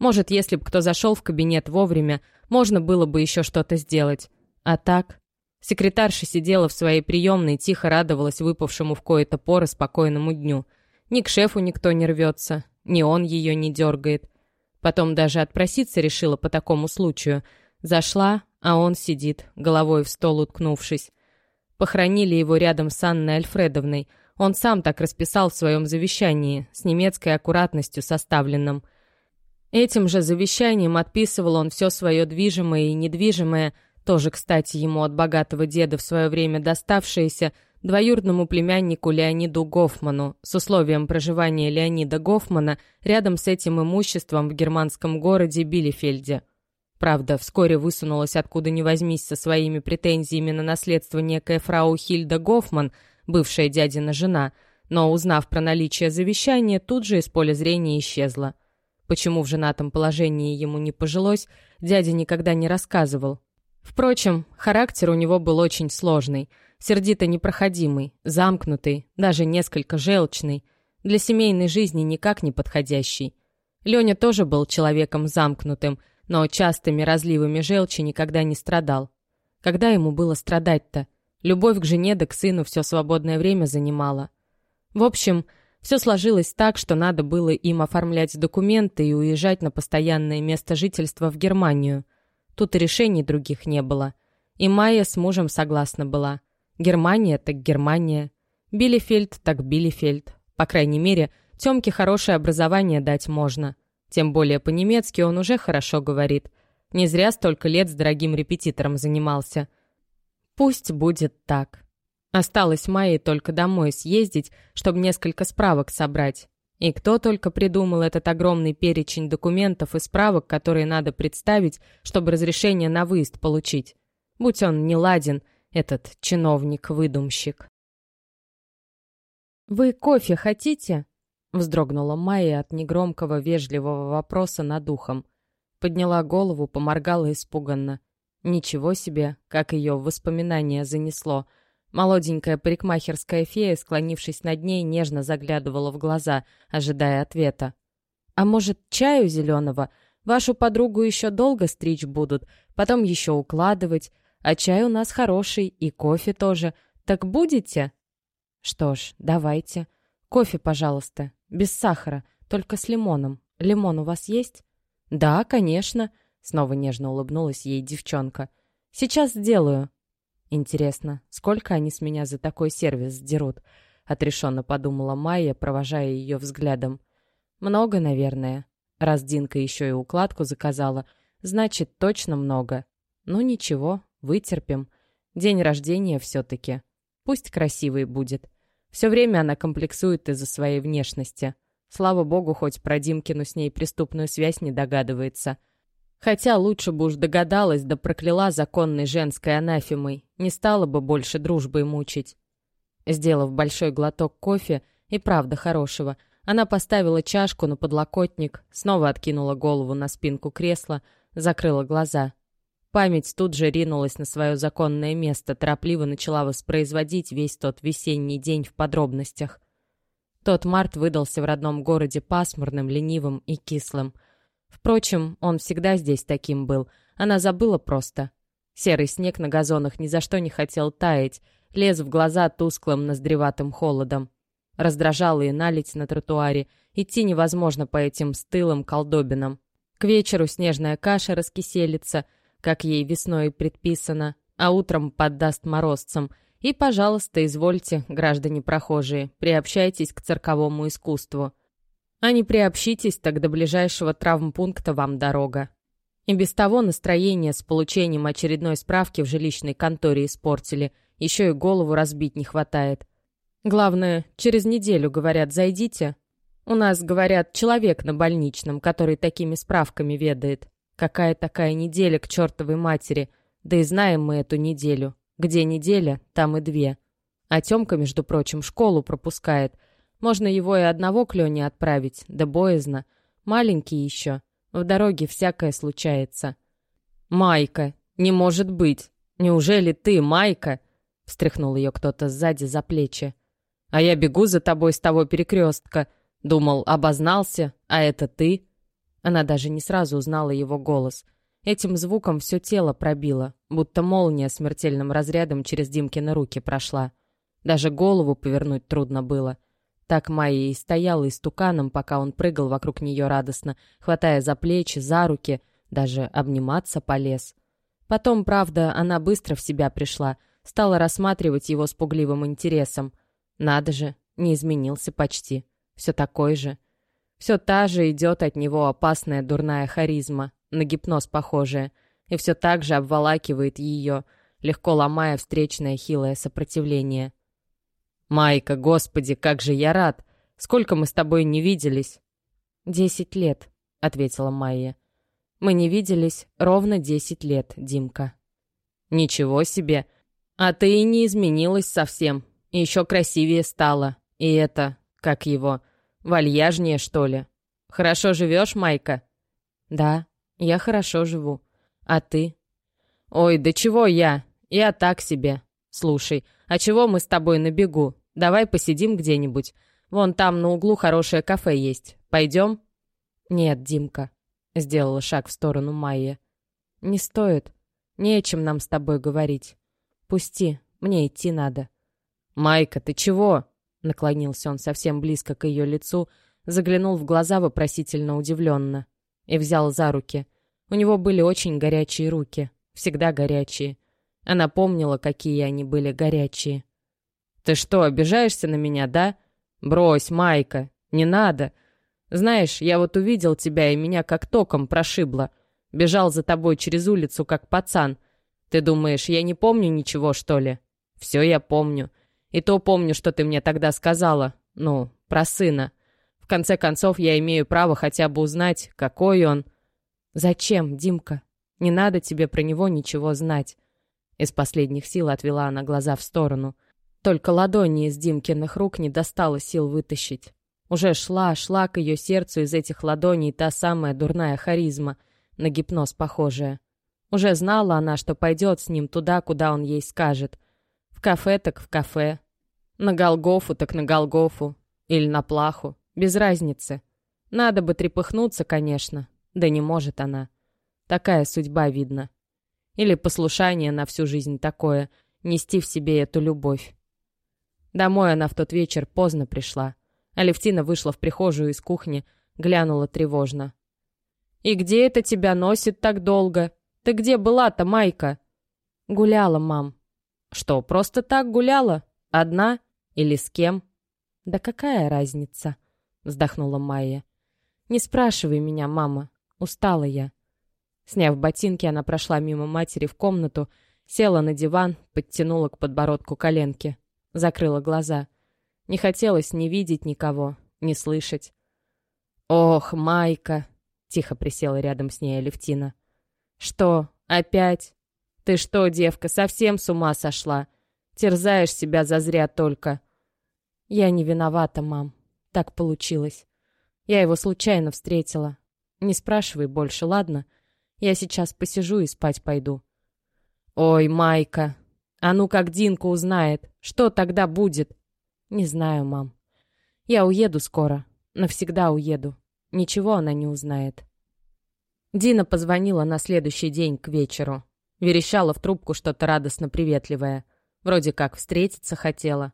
Может, если бы кто зашел в кабинет вовремя, можно было бы еще что-то сделать. А так... Секретарша сидела в своей приемной, тихо радовалась выпавшему в кои-то поры спокойному дню. Ни к шефу никто не рвется, ни он ее не дергает. Потом даже отпроситься решила по такому случаю. Зашла, а он сидит, головой в стол уткнувшись. Похоронили его рядом с Анной Альфредовной. Он сам так расписал в своем завещании, с немецкой аккуратностью составленном. Этим же завещанием отписывал он все свое движимое и недвижимое – тоже, кстати, ему от богатого деда в свое время доставшееся, двоюродному племяннику Леониду Гофману с условием проживания Леонида Гофмана рядом с этим имуществом в германском городе Билефельде. Правда, вскоре высунулась откуда ни возьмись со своими претензиями на наследство некая фрау Хильда Гофман, бывшая дядина жена, но, узнав про наличие завещания, тут же из поля зрения исчезла. Почему в женатом положении ему не пожилось, дядя никогда не рассказывал, Впрочем, характер у него был очень сложный, сердито непроходимый, замкнутый, даже несколько желчный, для семейной жизни никак не подходящий. Леня тоже был человеком замкнутым, но частыми разливами желчи никогда не страдал. Когда ему было страдать-то? Любовь к жене да к сыну все свободное время занимала. В общем, все сложилось так, что надо было им оформлять документы и уезжать на постоянное место жительства в Германию – Тут и решений других не было. И Майя с мужем согласна была. Германия так Германия. Билефельд так Билефельд. По крайней мере, Тёмке хорошее образование дать можно. Тем более по-немецки он уже хорошо говорит. Не зря столько лет с дорогим репетитором занимался. Пусть будет так. Осталось Майе только домой съездить, чтобы несколько справок собрать. И кто только придумал этот огромный перечень документов и справок, которые надо представить, чтобы разрешение на выезд получить. Будь он не ладен, этот чиновник-выдумщик. «Вы кофе хотите?» — вздрогнула Майя от негромкого вежливого вопроса над ухом. Подняла голову, поморгала испуганно. Ничего себе, как ее воспоминания занесло — Молоденькая парикмахерская фея, склонившись над ней, нежно заглядывала в глаза, ожидая ответа. «А может, чаю зеленого? Вашу подругу еще долго стричь будут, потом еще укладывать. А чай у нас хороший, и кофе тоже. Так будете?» «Что ж, давайте. Кофе, пожалуйста. Без сахара, только с лимоном. Лимон у вас есть?» «Да, конечно», — снова нежно улыбнулась ей девчонка. «Сейчас сделаю». Интересно, сколько они с меня за такой сервис сдерут? Отрешенно подумала Майя, провожая ее взглядом. Много, наверное. Раз Динка еще и укладку заказала, значит, точно много. Ну ничего, вытерпим. День рождения все-таки. Пусть красивый будет. Все время она комплексует из-за своей внешности. Слава богу, хоть про Димкину с ней преступную связь не догадывается. Хотя лучше бы уж догадалась, да прокляла законной женской анафемой. Не стала бы больше дружбой мучить. Сделав большой глоток кофе, и правда хорошего, она поставила чашку на подлокотник, снова откинула голову на спинку кресла, закрыла глаза — Память тут же ринулась на свое законное место, торопливо начала воспроизводить весь тот весенний день в подробностях. Тот март выдался в родном городе пасмурным, ленивым и кислым. Впрочем, он всегда здесь таким был. Она забыла просто. Серый снег на газонах ни за что не хотел таять, лез в глаза тусклым ноздреватым холодом. Раздражало и налить на тротуаре, идти невозможно по этим стылым колдобинам. К вечеру снежная каша раскиселится — как ей весной предписано, а утром поддаст морозцам. И, пожалуйста, извольте, граждане прохожие, приобщайтесь к цирковому искусству. А не приобщитесь, так до ближайшего травмпункта вам дорога. И без того настроение с получением очередной справки в жилищной конторе испортили, еще и голову разбить не хватает. Главное, через неделю, говорят, зайдите. У нас, говорят, человек на больничном, который такими справками ведает. Какая такая неделя к чертовой матери? Да и знаем мы эту неделю. Где неделя, там и две. А Тёмка, между прочим, школу пропускает. Можно его и одного к Лёне отправить, да боязно. Маленький еще. В дороге всякое случается. «Майка! Не может быть! Неужели ты, Майка?» Встряхнул ее кто-то сзади за плечи. «А я бегу за тобой с того перекрестка. Думал, обознался, а это ты?» Она даже не сразу узнала его голос. Этим звуком все тело пробило, будто молния смертельным разрядом через Димкины руки прошла. Даже голову повернуть трудно было. Так Майя и стояла истуканом, пока он прыгал вокруг нее радостно, хватая за плечи, за руки, даже обниматься полез. Потом, правда, она быстро в себя пришла, стала рассматривать его с пугливым интересом. Надо же, не изменился почти. Все такой же. Все та же идет от него опасная дурная харизма, на гипноз похожая, и все так же обволакивает ее, легко ломая встречное хилое сопротивление. «Майка, господи, как же я рад! Сколько мы с тобой не виделись?» «Десять лет», — ответила Майя. «Мы не виделись ровно десять лет, Димка». «Ничего себе! А ты и не изменилась совсем. Еще красивее стала. И это, как его, Вальяжнее, что ли? Хорошо живешь, Майка?» «Да, я хорошо живу. А ты?» «Ой, да чего я? Я так себе. Слушай, а чего мы с тобой на бегу? Давай посидим где-нибудь. Вон там на углу хорошее кафе есть. Пойдем?» «Нет, Димка», — сделала шаг в сторону Майя. «Не стоит. Не о чем нам с тобой говорить. Пусти, мне идти надо». «Майка, ты чего?» Наклонился он совсем близко к ее лицу, заглянул в глаза вопросительно удивленно и взял за руки. У него были очень горячие руки, всегда горячие. Она помнила, какие они были горячие. «Ты что, обижаешься на меня, да? Брось, Майка, не надо. Знаешь, я вот увидел тебя, и меня как током прошибло. Бежал за тобой через улицу, как пацан. Ты думаешь, я не помню ничего, что ли? Все я помню. И то помню, что ты мне тогда сказала. Ну, про сына. В конце концов, я имею право хотя бы узнать, какой он. Зачем, Димка? Не надо тебе про него ничего знать. Из последних сил отвела она глаза в сторону. Только ладони из Димкиных рук не достало сил вытащить. Уже шла, шла к ее сердцу из этих ладоней та самая дурная харизма, на гипноз похожая. Уже знала она, что пойдет с ним туда, куда он ей скажет. В кафе так в кафе, на Голгофу так на Голгофу. Или на Плаху. Без разницы. Надо бы трепыхнуться, конечно. Да не может она. Такая судьба, видно. Или послушание на всю жизнь такое. Нести в себе эту любовь. Домой она в тот вечер поздно пришла. Алевтина вышла в прихожую из кухни, глянула тревожно. «И где это тебя носит так долго? Ты где была-то, Майка?» «Гуляла, мам». «Что, просто так гуляла? Одна? Или с кем?» «Да какая разница?» — вздохнула Майя. «Не спрашивай меня, мама. Устала я». Сняв ботинки, она прошла мимо матери в комнату, села на диван, подтянула к подбородку коленки, закрыла глаза. Не хотелось ни видеть никого, ни слышать. «Ох, Майка!» — тихо присела рядом с ней Алевтина. «Что, опять? Ты что, девка, совсем с ума сошла? Терзаешь себя зазря только». «Я не виновата, мам. Так получилось. Я его случайно встретила. Не спрашивай больше, ладно?» Я сейчас посижу и спать пойду». «Ой, Майка, а ну как Динка узнает, что тогда будет?» «Не знаю, мам. Я уеду скоро. Навсегда уеду. Ничего она не узнает». Дина позвонила на следующий день к вечеру. Верещала в трубку что-то радостно приветливое. Вроде как встретиться хотела.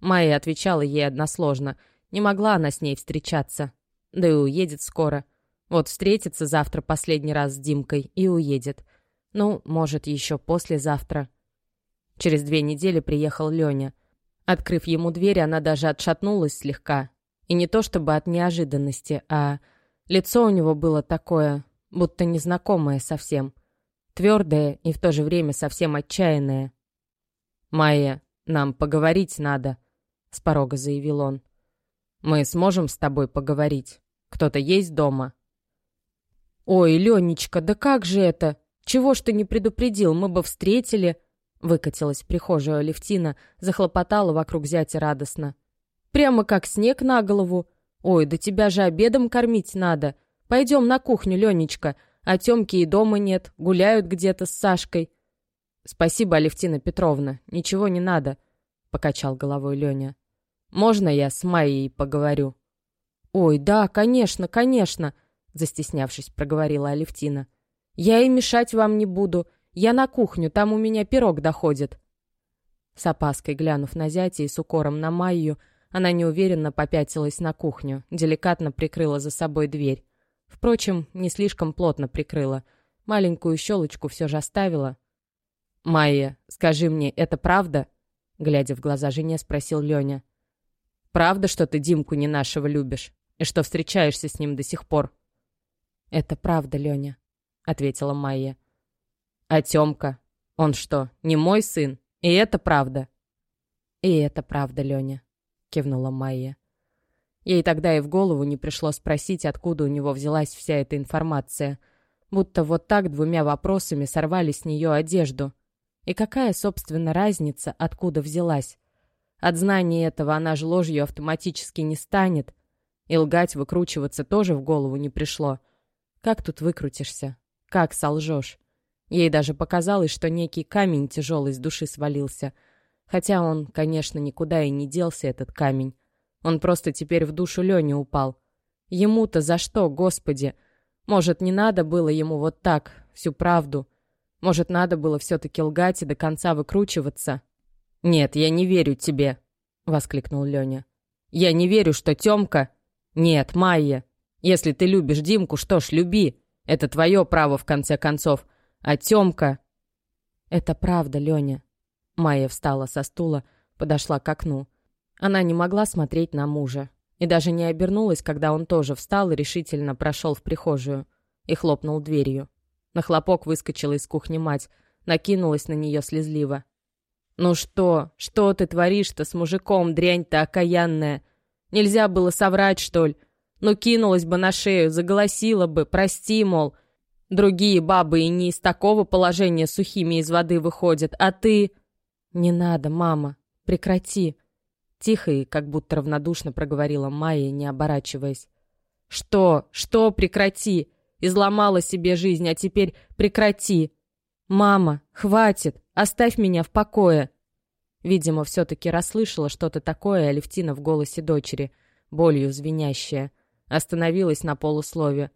Майя отвечала ей односложно. Не могла она с ней встречаться. Да и уедет скоро. Вот встретится завтра последний раз с Димкой и уедет. Ну, может, еще послезавтра. Через две недели приехал Леня. Открыв ему дверь, она даже отшатнулась слегка. И не то чтобы от неожиданности, а... Лицо у него было такое, будто незнакомое совсем. Твердое и в то же время совсем отчаянное. «Майя, нам поговорить надо», — с порога заявил он. «Мы сможем с тобой поговорить? Кто-то есть дома?» «Ой, Ленечка, да как же это? Чего ж ты не предупредил, мы бы встретили...» Выкатилась в прихожую Алевтина, захлопотала вокруг зятя радостно. «Прямо как снег на голову. Ой, да тебя же обедом кормить надо. Пойдем на кухню, Ленечка, а Тёмки и дома нет, гуляют где-то с Сашкой». «Спасибо, Алевтина Петровна, ничего не надо», — покачал головой Леня. «Можно я с Майей поговорю?» «Ой, да, конечно, конечно», застеснявшись, проговорила Алевтина. «Я и мешать вам не буду. Я на кухню, там у меня пирог доходит». С опаской глянув на зятя и с укором на Майю, она неуверенно попятилась на кухню, деликатно прикрыла за собой дверь. Впрочем, не слишком плотно прикрыла. Маленькую щелочку все же оставила. «Майя, скажи мне, это правда?» Глядя в глаза жене, спросил Леня. «Правда, что ты Димку не нашего любишь? И что встречаешься с ним до сих пор?» «Это правда, Леня», — ответила Майя. «А Тёмка? Он что, не мой сын? И это правда?» «И это правда, Леня», — кивнула Майя. Ей тогда и в голову не пришло спросить, откуда у него взялась вся эта информация. Будто вот так двумя вопросами сорвали с нее одежду. И какая, собственно, разница, откуда взялась? От знания этого она же ложью автоматически не станет. И лгать, выкручиваться тоже в голову не пришло — как тут выкрутишься? Как солжешь? Ей даже показалось, что некий камень тяжелый с души свалился. Хотя он, конечно, никуда и не делся, этот камень. Он просто теперь в душу Лени упал. Ему-то за что, Господи? Может, не надо было ему вот так, всю правду? Может, надо было все-таки лгать и до конца выкручиваться? «Нет, я не верю тебе», — воскликнул Леня. «Я не верю, что Темка...» «Нет, Майя, если ты любишь Димку, что ж, люби. Это твое право, в конце концов. А Тёмка...» «Это правда, Лёня». Майя встала со стула, подошла к окну. Она не могла смотреть на мужа. И даже не обернулась, когда он тоже встал и решительно прошел в прихожую. И хлопнул дверью. На хлопок выскочила из кухни мать. Накинулась на нее слезливо. «Ну что? Что ты творишь-то с мужиком, дрянь-то окаянная? Нельзя было соврать, что ли? Ну, кинулась бы на шею, заголосила бы, прости, мол. Другие бабы и не из такого положения сухими из воды выходят, а ты... Не надо, мама, прекрати. Тихо и как будто равнодушно проговорила Майя, не оборачиваясь. Что? Что прекрати? Изломала себе жизнь, а теперь прекрати. Мама, хватит, оставь меня в покое. Видимо, все-таки расслышала что-то такое Алевтина в голосе дочери, болью звенящее. Остановилась на полуслове.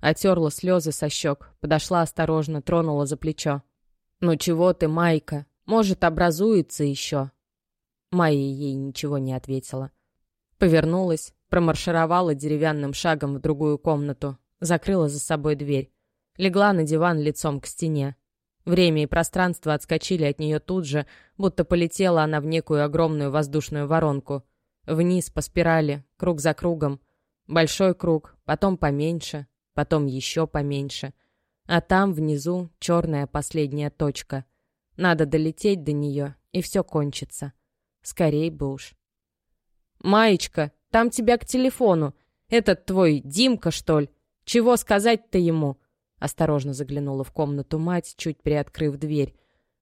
Отерла слезы со щек, подошла осторожно, тронула за плечо. «Ну чего ты, Майка? Может, образуется еще?» Майя ей ничего не ответила. Повернулась, промаршировала деревянным шагом в другую комнату, закрыла за собой дверь. Легла на диван лицом к стене. Время и пространство отскочили от нее тут же, будто полетела она в некую огромную воздушную воронку. Вниз по спирали, круг за кругом. Большой круг, потом поменьше, потом еще поменьше. А там внизу черная последняя точка. Надо долететь до нее, и все кончится. Скорей бы уж. «Маечка, там тебя к телефону. Этот твой Димка, что ли? Чего сказать-то ему?» Осторожно заглянула в комнату мать, чуть приоткрыв дверь.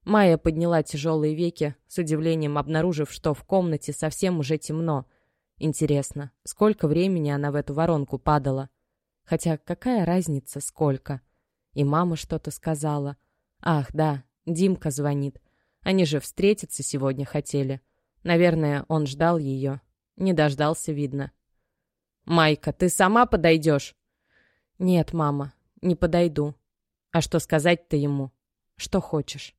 Майя подняла тяжелые веки, с удивлением обнаружив, что в комнате совсем уже темно. Интересно, сколько времени она в эту воронку падала? Хотя какая разница, сколько? И мама что-то сказала. Ах, да, Димка звонит. Они же встретиться сегодня хотели. Наверное, он ждал ее. Не дождался, видно. «Майка, ты сама подойдешь?» «Нет, мама, не подойду. А что сказать-то ему? Что хочешь?»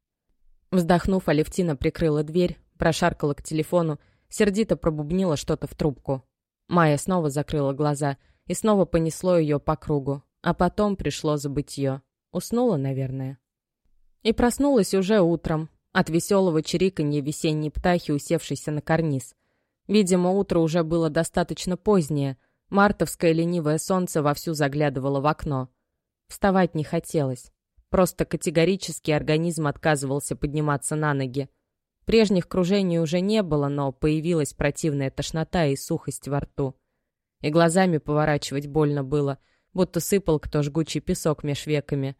Вздохнув, Алевтина прикрыла дверь, прошаркала к телефону, сердито пробубнила что-то в трубку. Майя снова закрыла глаза, и снова понесло ее по кругу. А потом пришло забытье. Уснула, наверное. И проснулась уже утром, от веселого чириканья весенней птахи, усевшейся на карниз. Видимо, утро уже было достаточно позднее. Мартовское ленивое солнце вовсю заглядывало в окно. Вставать не хотелось. Просто категорически организм отказывался подниматься на ноги. Прежних кружений уже не было, но появилась противная тошнота и сухость во рту. И глазами поворачивать больно было, будто сыпал кто жгучий песок меж веками.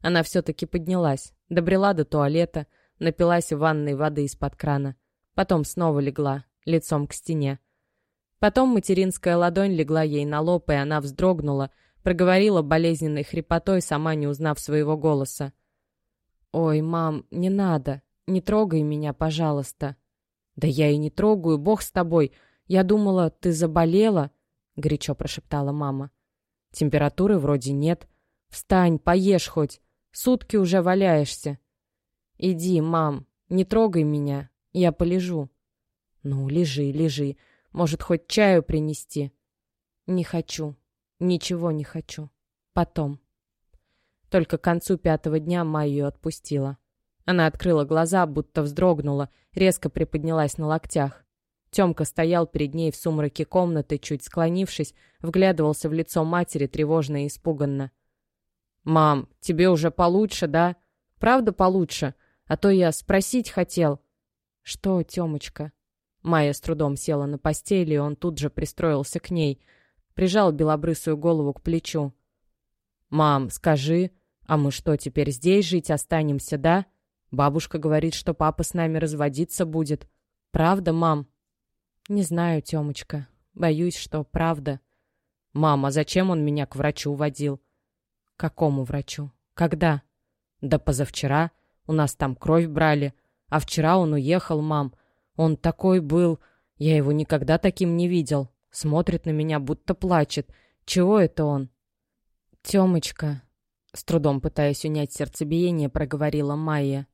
Она все-таки поднялась, добрела до туалета, напилась ванной воды из-под крана. Потом снова легла, лицом к стене. Потом материнская ладонь легла ей на лоб, и она вздрогнула, проговорила болезненной хрипотой, сама не узнав своего голоса. «Ой, мам, не надо, не трогай меня, пожалуйста». «Да я и не трогаю, бог с тобой. Я думала, ты заболела», — горячо прошептала мама. «Температуры вроде нет. Встань, поешь хоть. Сутки уже валяешься». «Иди, мам, не трогай меня, я полежу». «Ну, лежи, лежи. Может, хоть чаю принести?» «Не хочу. Ничего не хочу. Потом». Только к концу пятого дня Майя ее отпустила. Она открыла глаза, будто вздрогнула, резко приподнялась на локтях. Тёмка стоял перед ней в сумраке комнаты, чуть склонившись, вглядывался в лицо матери тревожно и испуганно. «Мам, тебе уже получше, да? Правда получше? А то я спросить хотел». «Что, Тёмочка?» Майя с трудом села на постели, и он тут же пристроился к ней, прижал белобрысую голову к плечу. «Мам, скажи, а мы что, теперь здесь жить останемся, да? Бабушка говорит, что папа с нами разводиться будет. Правда, мам?» «Не знаю, Тёмочка. Боюсь, что правда». «Мам, а зачем он меня к врачу водил?» «Какому врачу? Когда?» «Да позавчера. У нас там кровь брали. А вчера он уехал, мам. Он такой был. Я его никогда таким не видел. Смотрит на меня, будто плачет. Чего это он? Тёмочка, с трудом пытаясь унять сердцебиение, проговорила Майя.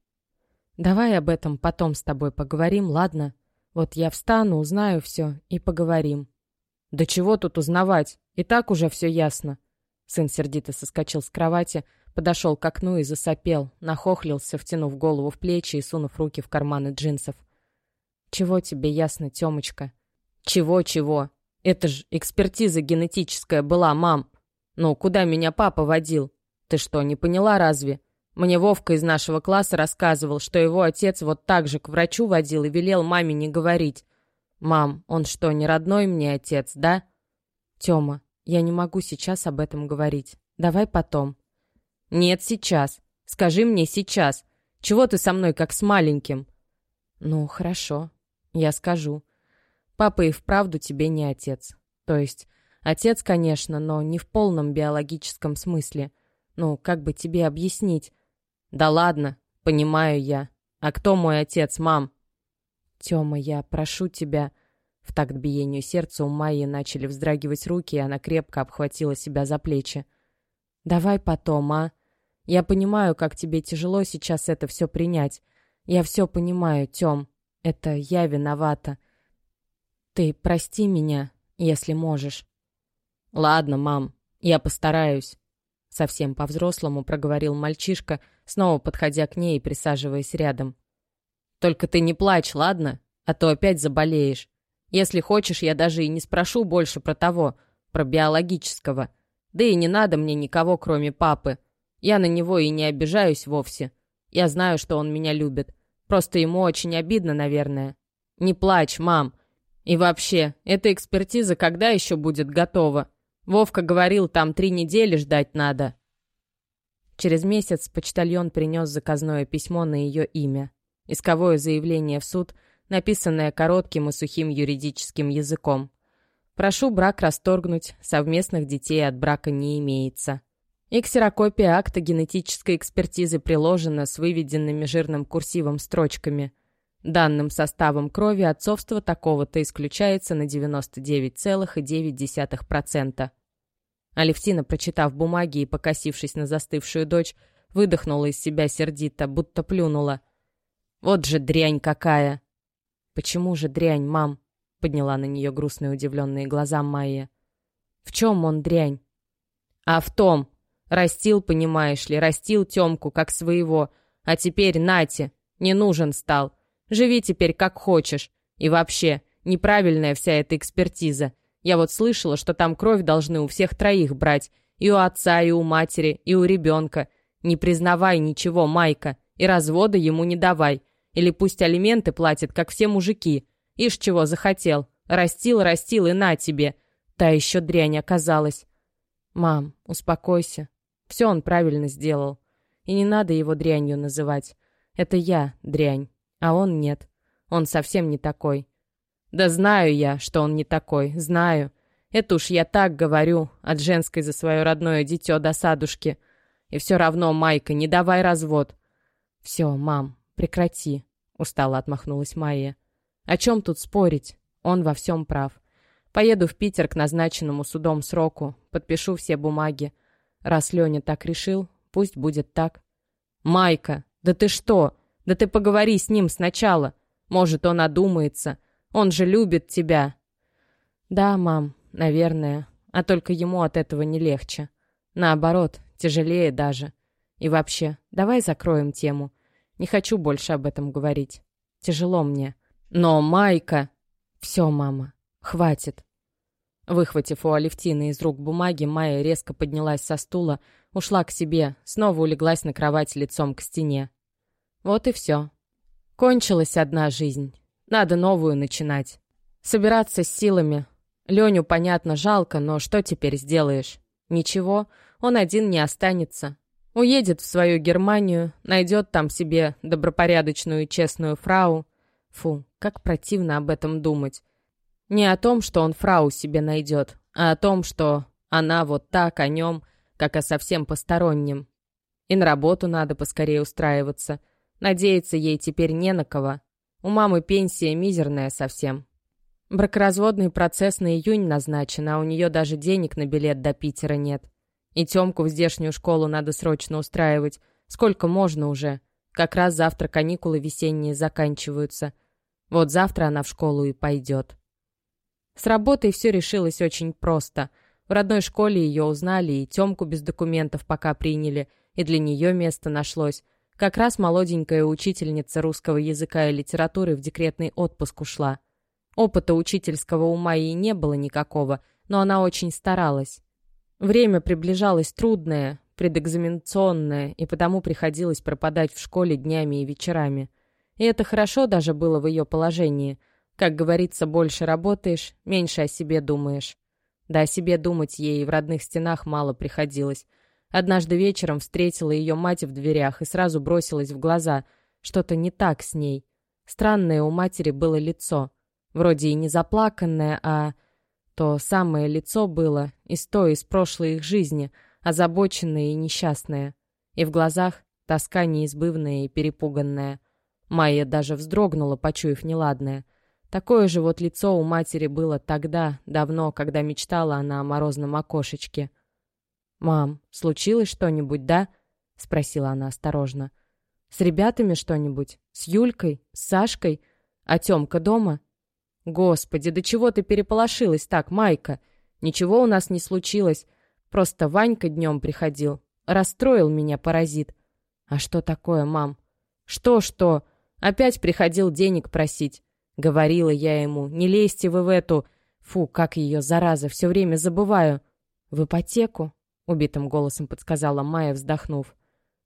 Давай об этом потом с тобой поговорим, ладно? Вот я встану, узнаю все и поговорим. Да чего тут узнавать? И так уже все ясно. Сын сердито соскочил с кровати, подошел к окну и засопел, нахохлился, втянув голову в плечи и сунув руки в карманы джинсов. «Чего тебе ясно, Тёмочка?» «Чего-чего? Это ж экспертиза генетическая была, мам. Ну, куда меня папа водил? Ты что, не поняла разве? Мне Вовка из нашего класса рассказывал, что его отец вот так же к врачу водил и велел маме не говорить. Мам, он что, не родной мне отец, да?» «Тёма, я не могу сейчас об этом говорить. Давай потом». «Нет, сейчас. Скажи мне сейчас. Чего ты со мной как с маленьким?» «Ну, хорошо. Я скажу. Папа и вправду тебе не отец. То есть, отец, конечно, но не в полном биологическом смысле. Ну, как бы тебе объяснить? Да ладно, понимаю я. А кто мой отец, мам? Тёма, я прошу тебя... В такт биению сердца у Майи начали вздрагивать руки, и она крепко обхватила себя за плечи. «Давай потом, а? Я понимаю, как тебе тяжело сейчас это все принять. Я все понимаю, Тём. Это я виновата. Ты прости меня, если можешь. Ладно, мам, я постараюсь. Совсем по-взрослому проговорил мальчишка, снова подходя к ней и присаживаясь рядом. «Только ты не плачь, ладно? А то опять заболеешь. Если хочешь, я даже и не спрошу больше про того, про биологического. Да и не надо мне никого, кроме папы. Я на него и не обижаюсь вовсе. Я знаю, что он меня любит. Просто ему очень обидно, наверное. Не плачь, мам. И вообще, эта экспертиза когда еще будет готова? Вовка говорил, там три недели ждать надо. Через месяц почтальон принес заказное письмо на ее имя. Исковое заявление в суд, написанное коротким и сухим юридическим языком. Прошу брак расторгнуть, совместных детей от брака не имеется. И ксерокопия акта генетической экспертизы приложена с выведенными жирным курсивом строчками. Данным составом крови отцовство такого-то исключается на 99,9%. Алевтина, прочитав бумаги и покосившись на застывшую дочь, выдохнула из себя сердито, будто плюнула. «Вот же дрянь какая!» «Почему же дрянь, мам?» — подняла на нее грустные удивленные глаза Майя. «В чем он дрянь?» «А в том, Растил, понимаешь ли, растил Тёмку как своего. А теперь нате, не нужен стал. Живи теперь как хочешь. И вообще, неправильная вся эта экспертиза. Я вот слышала, что там кровь должны у всех троих брать. И у отца, и у матери, и у ребенка. Не признавай ничего, Майка, и развода ему не давай. Или пусть алименты платит, как все мужики. Ишь чего захотел. Растил, растил, и на тебе. Та еще дрянь оказалась. «Мам, успокойся. Все он правильно сделал. И не надо его дрянью называть. Это я дрянь, а он нет. Он совсем не такой. Да знаю я, что он не такой, знаю. Это уж я так говорю, от женской за свое родное дитё до садушки. И все равно, Майка, не давай развод. Все, мам, прекрати, устало отмахнулась Майя. О чем тут спорить? Он во всем прав. Поеду в Питер к назначенному судом сроку, подпишу все бумаги. Раз Леня так решил, пусть будет так. «Майка, да ты что? Да ты поговори с ним сначала. Может, он одумается. Он же любит тебя». «Да, мам, наверное. А только ему от этого не легче. Наоборот, тяжелее даже. И вообще, давай закроем тему. Не хочу больше об этом говорить. Тяжело мне. Но, Майка...» «Все, мама, хватит. Выхватив у Алевтины из рук бумаги, Майя резко поднялась со стула, ушла к себе, снова улеглась на кровать лицом к стене. Вот и все. Кончилась одна жизнь. Надо новую начинать. Собираться с силами. Леню, понятно, жалко, но что теперь сделаешь? Ничего, он один не останется. Уедет в свою Германию, найдет там себе добропорядочную и честную фрау. Фу, как противно об этом думать. Не о том, что он фрау себе найдет, а о том, что она вот так о нем, как о совсем постороннем. И на работу надо поскорее устраиваться. Надеяться ей теперь не на кого. У мамы пенсия мизерная совсем. Бракоразводный процесс на июнь назначен, а у нее даже денег на билет до Питера нет. И Тёмку в здешнюю школу надо срочно устраивать. Сколько можно уже? Как раз завтра каникулы весенние заканчиваются. Вот завтра она в школу и пойдет. С работой все решилось очень просто. В родной школе ее узнали, и Темку без документов пока приняли, и для нее место нашлось. Как раз молоденькая учительница русского языка и литературы в декретный отпуск ушла. Опыта учительского ума ей не было никакого, но она очень старалась. Время приближалось трудное, предэкзаменационное, и потому приходилось пропадать в школе днями и вечерами. И это хорошо даже было в ее положении – как говорится, больше работаешь, меньше о себе думаешь. Да о себе думать ей в родных стенах мало приходилось. Однажды вечером встретила ее мать в дверях и сразу бросилась в глаза. Что-то не так с ней. Странное у матери было лицо. Вроде и не заплаканное, а... То самое лицо было из той, из прошлой их жизни, озабоченное и несчастное. И в глазах тоска неизбывная и перепуганная. Майя даже вздрогнула, почуяв неладное. Такое же вот лицо у матери было тогда, давно, когда мечтала она о морозном окошечке. «Мам, случилось что-нибудь, да?» — спросила она осторожно. «С ребятами что-нибудь? С Юлькой? С Сашкой? А Тёмка дома?» «Господи, да чего ты переполошилась так, Майка? Ничего у нас не случилось. Просто Ванька днем приходил. Расстроил меня паразит. А что такое, мам? Что-что? Опять приходил денег просить. Говорила я ему, не лезьте вы в эту... Фу, как ее, зараза, все время забываю. В ипотеку? Убитым голосом подсказала Майя, вздохнув.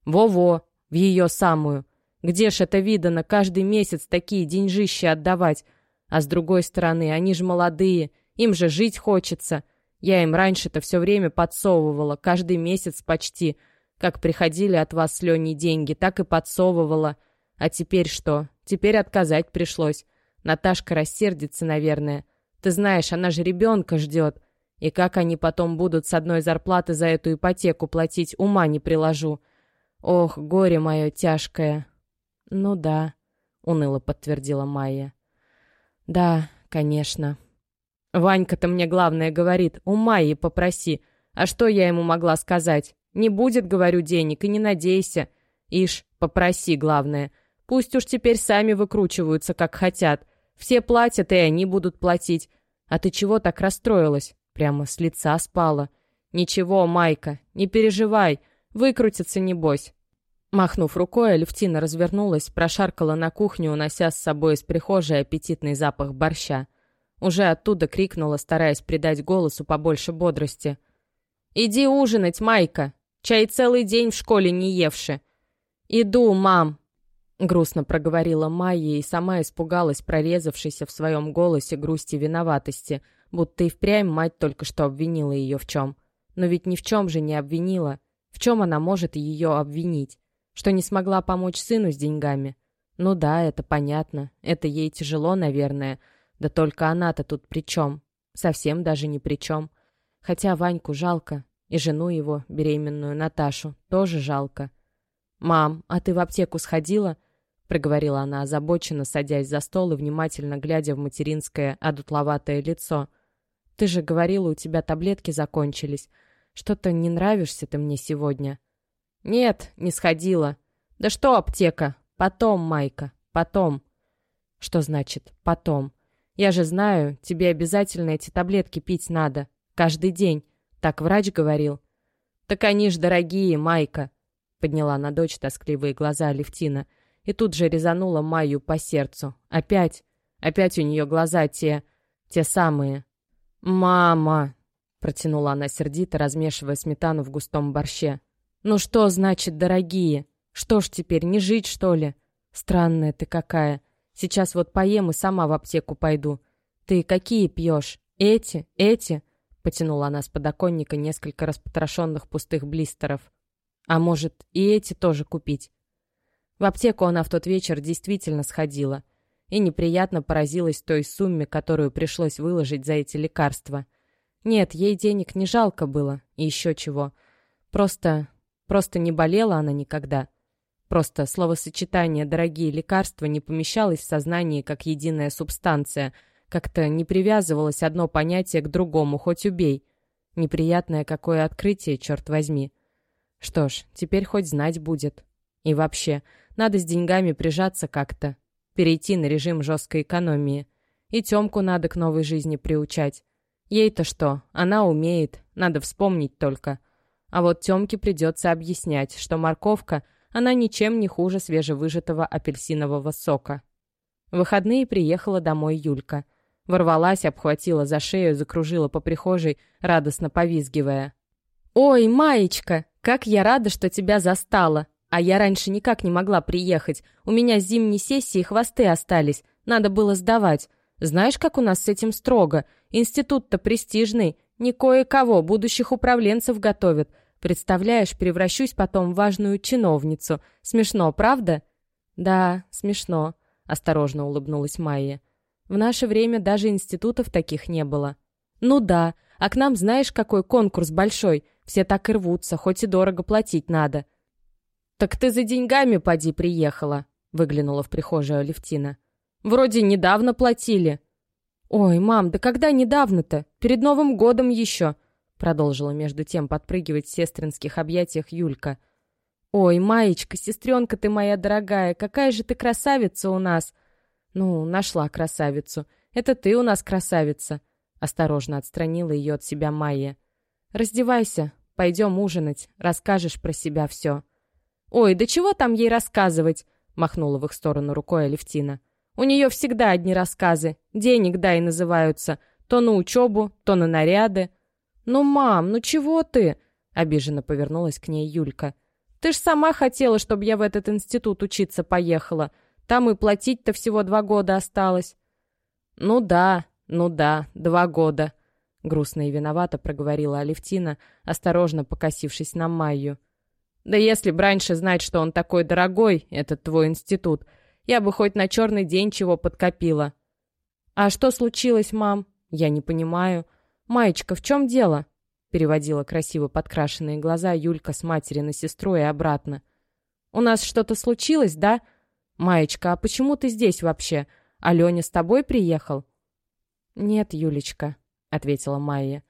Во-во, в ее самую. Где ж это видано каждый месяц такие деньжища отдавать? А с другой стороны, они же молодые, им же жить хочется. Я им раньше-то все время подсовывала, каждый месяц почти. Как приходили от вас с Леней деньги, так и подсовывала. А теперь что? Теперь отказать пришлось. Наташка рассердится, наверное. Ты знаешь, она же ребенка ждет. И как они потом будут с одной зарплаты за эту ипотеку платить, ума не приложу. Ох, горе мое тяжкое. Ну да, уныло подтвердила Майя. Да, конечно. Ванька-то мне главное говорит, у Майи попроси. А что я ему могла сказать? Не будет, говорю, денег, и не надейся. Ишь, попроси, главное. Пусть уж теперь сами выкручиваются, как хотят. Все платят, и они будут платить. А ты чего так расстроилась? Прямо с лица спала. Ничего, Майка, не переживай. Выкрутится, небось. Махнув рукой, Алевтина развернулась, прошаркала на кухню, унося с собой из прихожей аппетитный запах борща. Уже оттуда крикнула, стараясь придать голосу побольше бодрости. «Иди ужинать, Майка! Чай целый день в школе не евши. Иду, мам!» Грустно проговорила Майя и сама испугалась прорезавшейся в своем голосе грусти виноватости, будто и впрямь мать только что обвинила ее в чем. Но ведь ни в чем же не обвинила. В чем она может ее обвинить? Что не смогла помочь сыну с деньгами? Ну да, это понятно. Это ей тяжело, наверное. Да только она-то тут при чем? Совсем даже ни при чем. Хотя Ваньку жалко. И жену его, беременную Наташу, тоже жалко. «Мам, а ты в аптеку сходила?» — проговорила она озабоченно, садясь за стол и внимательно глядя в материнское одутловатое лицо. «Ты же говорила, у тебя таблетки закончились. Что-то не нравишься ты мне сегодня». «Нет, не сходила. Да что аптека? Потом, Майка, потом». «Что значит «потом»? Я же знаю, тебе обязательно эти таблетки пить надо. Каждый день. Так врач говорил. Так они ж дорогие, Майка. Подняла на дочь тоскливые глаза Алевтина и тут же резанула Майю по сердцу. Опять. Опять у нее глаза те... те самые. «Мама!» — протянула она сердито, размешивая сметану в густом борще. «Ну что значит, дорогие? Что ж теперь, не жить, что ли? Странная ты какая. Сейчас вот поем и сама в аптеку пойду. Ты какие пьешь? Эти? Эти?» Потянула она с подоконника несколько распотрошенных пустых блистеров. «А может, и эти тоже купить?» В аптеку она в тот вечер действительно сходила и неприятно поразилась той сумме, которую пришлось выложить за эти лекарства. Нет, ей денег не жалко было, и еще чего. Просто... просто не болела она никогда. Просто словосочетание «дорогие лекарства» не помещалось в сознании как единая субстанция, как-то не привязывалось одно понятие к другому, хоть убей. Неприятное какое открытие, черт возьми. Что ж, теперь хоть знать будет. И вообще, надо с деньгами прижаться как-то, перейти на режим жесткой экономии. И Тёмку надо к новой жизни приучать. Ей-то что, она умеет, надо вспомнить только. А вот Тёмке придется объяснять, что морковка — она ничем не хуже свежевыжатого апельсинового сока. В выходные приехала домой Юлька. Ворвалась, обхватила за шею, закружила по прихожей, радостно повизгивая. «Ой, Маечка, как я рада, что тебя застала! А я раньше никак не могла приехать. У меня с зимней сессии хвосты остались. Надо было сдавать. Знаешь, как у нас с этим строго? Институт-то престижный. Не кое-кого, будущих управленцев готовят. Представляешь, превращусь потом в важную чиновницу. Смешно, правда?» «Да, смешно», — осторожно улыбнулась Майя. «В наше время даже институтов таких не было». «Ну да, а к нам знаешь, какой конкурс большой? Все так и рвутся, хоть и дорого платить надо». «Так ты за деньгами поди приехала», — выглянула в прихожую Алевтина. «Вроде недавно платили». «Ой, мам, да когда недавно-то? Перед Новым годом еще. Продолжила между тем подпрыгивать в сестринских объятиях Юлька. «Ой, Маечка, сестренка ты моя дорогая, какая же ты красавица у нас!» «Ну, нашла красавицу. Это ты у нас красавица!» Осторожно отстранила ее от себя Майя. Раздевайся, пойдем ужинать, расскажешь про себя все». «Ой, да чего там ей рассказывать?» — махнула в их сторону рукой Алевтина. «У нее всегда одни рассказы, денег дай называются, то на учебу, то на наряды». «Ну, мам, ну чего ты?» — обиженно повернулась к ней Юлька. «Ты ж сама хотела, чтобы я в этот институт учиться поехала. Там и платить-то всего два года осталось». «Ну да, ну да, два года», — грустно и виновато проговорила Алевтина, осторожно покосившись на Майю. «Да если б раньше знать, что он такой дорогой, этот твой институт, я бы хоть на черный день чего подкопила». «А что случилось, мам? Я не понимаю. Маечка, в чем дело?» Переводила красиво подкрашенные глаза Юлька с матери на сестру и обратно. «У нас что-то случилось, да? Маечка, а почему ты здесь вообще? А Леня с тобой приехал?» «Нет, Юлечка», — ответила Майя.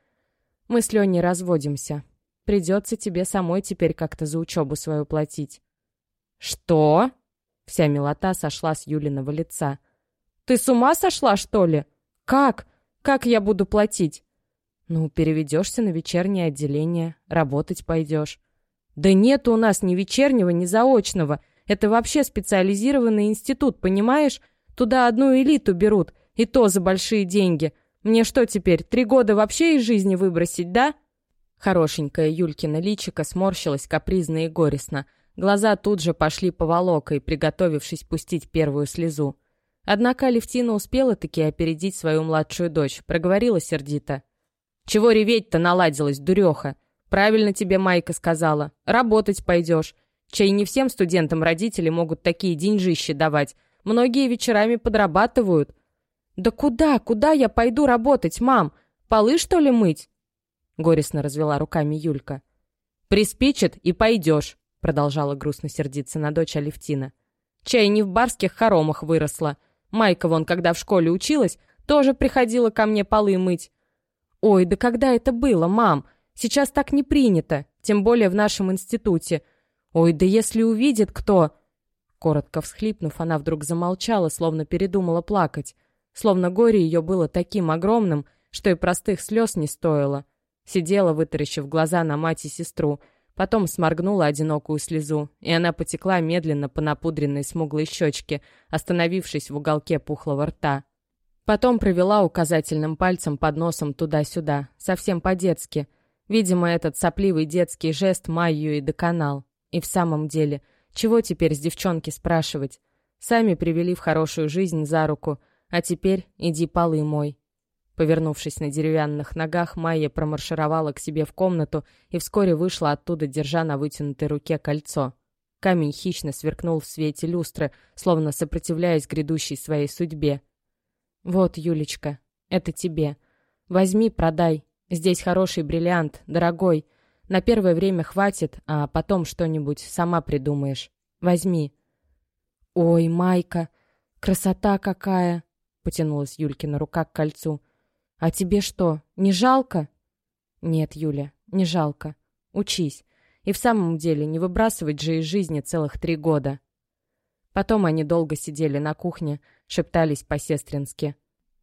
«Мы с Леней разводимся. Придется тебе самой теперь как-то за учебу свою платить». «Что?» Вся милота сошла с Юлиного лица. «Ты с ума сошла, что ли? Как? Как я буду платить?» «Ну, переведешься на вечернее отделение, работать пойдешь». «Да нет у нас ни вечернего, ни заочного. Это вообще специализированный институт, понимаешь? Туда одну элиту берут, и то за большие деньги. Мне что теперь, три года вообще из жизни выбросить, да?» Хорошенькая Юлькина личико сморщилась капризно и горестно. Глаза тут же пошли по волокой, приготовившись пустить первую слезу. Однако Алевтина успела таки опередить свою младшую дочь, проговорила сердито. «Чего реветь-то наладилась, дуреха? Правильно тебе Майка сказала. Работать пойдешь. Чай не всем студентам родители могут такие деньжищи давать. Многие вечерами подрабатывают. «Да куда, куда я пойду работать, мам? Полы, что ли, мыть?» Горестно развела руками Юлька. «Приспичит и пойдешь», — продолжала грустно сердиться на дочь Алевтина. «Чай не в барских хоромах выросла. Майка вон, когда в школе училась, тоже приходила ко мне полы мыть». «Ой, да когда это было, мам? Сейчас так не принято, тем более в нашем институте. Ой, да если увидит кто...» Коротко всхлипнув, она вдруг замолчала, словно передумала плакать. Словно горе ее было таким огромным, что и простых слез не стоило. Сидела, вытаращив глаза на мать и сестру, потом сморгнула одинокую слезу, и она потекла медленно по напудренной смуглой щечке, остановившись в уголке пухлого рта. Потом провела указательным пальцем под носом туда-сюда, совсем по-детски. Видимо, этот сопливый детский жест Майю и доконал. И в самом деле — чего теперь с девчонки спрашивать? Сами привели в хорошую жизнь за руку, а теперь иди полы мой. Повернувшись на деревянных ногах, Майя промаршировала к себе в комнату и вскоре вышла оттуда, держа на вытянутой руке кольцо. Камень хищно сверкнул в свете люстры, словно сопротивляясь грядущей своей судьбе. «Вот, Юлечка, это тебе. Возьми, продай. Здесь хороший бриллиант, дорогой. На первое время хватит, а потом что-нибудь сама придумаешь. Возьми». «Ой, Майка, красота какая!» — потянулась Юлькина рука к кольцу. «А тебе что, не жалко?» «Нет, Юля, не жалко. Учись. И в самом деле не выбрасывать же из жизни целых три года». Потом они долго сидели на кухне, шептались по-сестрински.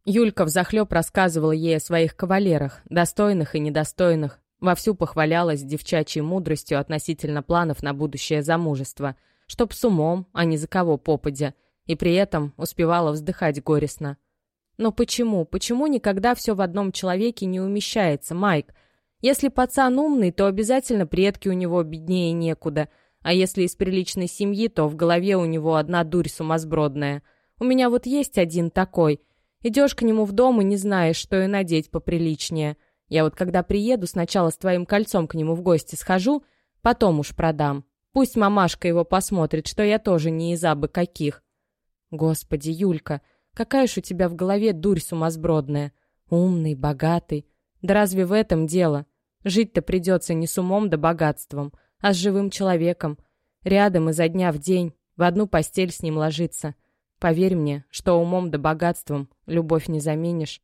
Юлька взахлеб рассказывала ей о своих кавалерах, достойных и недостойных, Вовсю похвалялась девчачьей мудростью относительно планов на будущее замужество, чтоб с умом, а не за кого попадя, и при этом успевала вздыхать горестно. Но почему, почему никогда все в одном человеке не умещается, Майк? Если пацан умный, то обязательно предки у него беднее некуда, а если из приличной семьи, то в голове у него одна дурь сумасбродная. У меня вот есть один такой. Идешь к нему в дом и не знаешь, что и надеть поприличнее — я вот когда приеду, сначала с твоим кольцом к нему в гости схожу, потом уж продам. Пусть мамашка его посмотрит, что я тоже не из абы каких. Господи, Юлька, какая ж у тебя в голове дурь сумасбродная. Умный, богатый. Да разве в этом дело? Жить-то придется не с умом да богатством, а с живым человеком. Рядом изо дня в день, в одну постель с ним ложиться. Поверь мне, что умом да богатством любовь не заменишь.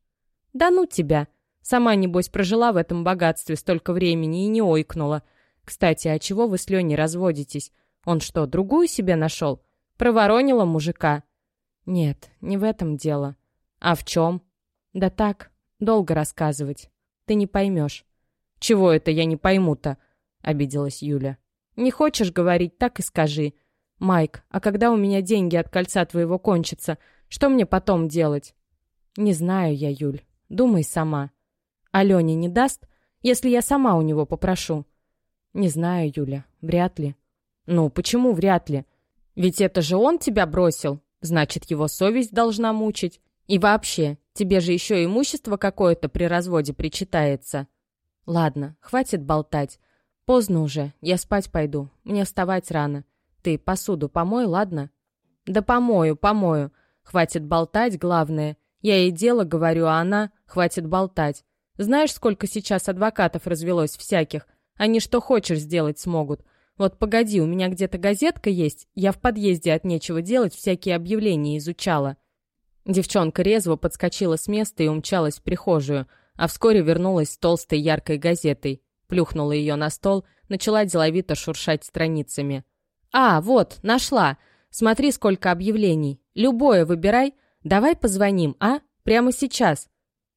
Да ну тебя! Сама, небось, прожила в этом богатстве столько времени и не ойкнула. Кстати, а чего вы с Леней разводитесь? Он что, другую себе нашел? Проворонила мужика? Нет, не в этом дело. А в чем? Да так, долго рассказывать. Ты не поймешь. Чего это я не пойму-то?» — обиделась Юля. «Не хочешь говорить, так и скажи. Майк, а когда у меня деньги от кольца твоего кончатся, что мне потом делать?» «Не знаю я, Юль. Думай сама. Алене не даст, если я сама у него попрошу?» «Не знаю, Юля. Вряд ли». «Ну, почему вряд ли? Ведь это же он тебя бросил. Значит, его совесть должна мучить. И вообще, тебе же еще имущество какое-то при разводе причитается». «Ладно, хватит болтать. Поздно уже, я спать пойду. Мне вставать рано. Ты посуду помой, ладно?» «Да помою, помою. Хватит болтать, главное. Я ей дело говорю, а она... Хватит болтать. Знаешь, сколько сейчас адвокатов развелось всяких? Они что хочешь сделать смогут. Вот погоди, у меня где-то газетка есть. Я в подъезде от нечего делать всякие объявления изучала». Девчонка резво подскочила с места и умчалась в прихожую, а вскоре вернулась с толстой яркой газетой. Плюхнула ее на стол, начала деловито шуршать страницами. «А, вот, нашла! Смотри, сколько объявлений. Любое выбирай. Давай позвоним, а? Прямо сейчас».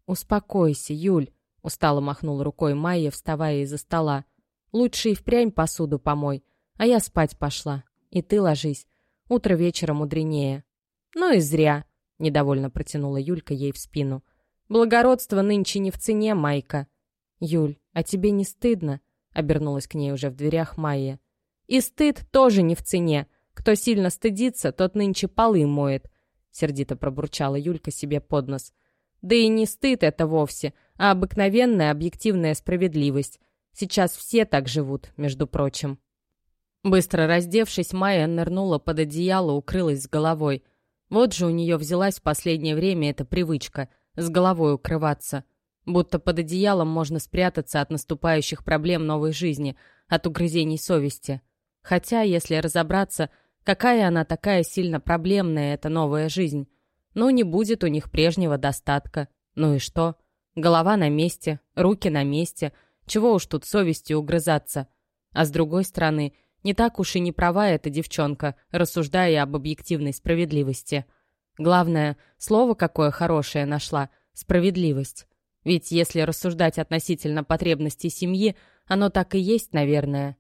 «Успокойся, Юль», — устало махнул рукой Майя, вставая из-за стола. «Лучше и впрямь посуду помой, а я спать пошла. И ты ложись. Утро вечера мудренее». «Ну и зря», — недовольно протянула Юлька ей в спину. «Благородство нынче не в цене, Майка». «Юль, а тебе не стыдно?» — обернулась к ней уже в дверях Майя. «И стыд тоже не в цене. Кто сильно стыдится, тот нынче полы моет», — сердито пробурчала Юлька себе под нос. «Да и не стыд это вовсе, а обыкновенная объективная справедливость. Сейчас все так живут, между прочим». Быстро раздевшись, Майя нырнула под одеяло, укрылась с головой. Вот же у нее взялась в последнее время эта привычка — с головой укрываться. Будто под одеялом можно спрятаться от наступающих проблем новой жизни, от угрызений совести. Хотя, если разобраться, какая она такая сильно проблемная, эта новая жизнь? Ну, не будет у них прежнего достатка. Ну и что? Голова на месте, руки на месте. Чего уж тут совестью угрызаться? А с другой стороны, не так уж и не права эта девчонка, рассуждая об объективной справедливости. Главное, слово какое хорошее нашла — справедливость. Ведь если рассуждать относительно потребностей семьи, оно так и есть, наверное.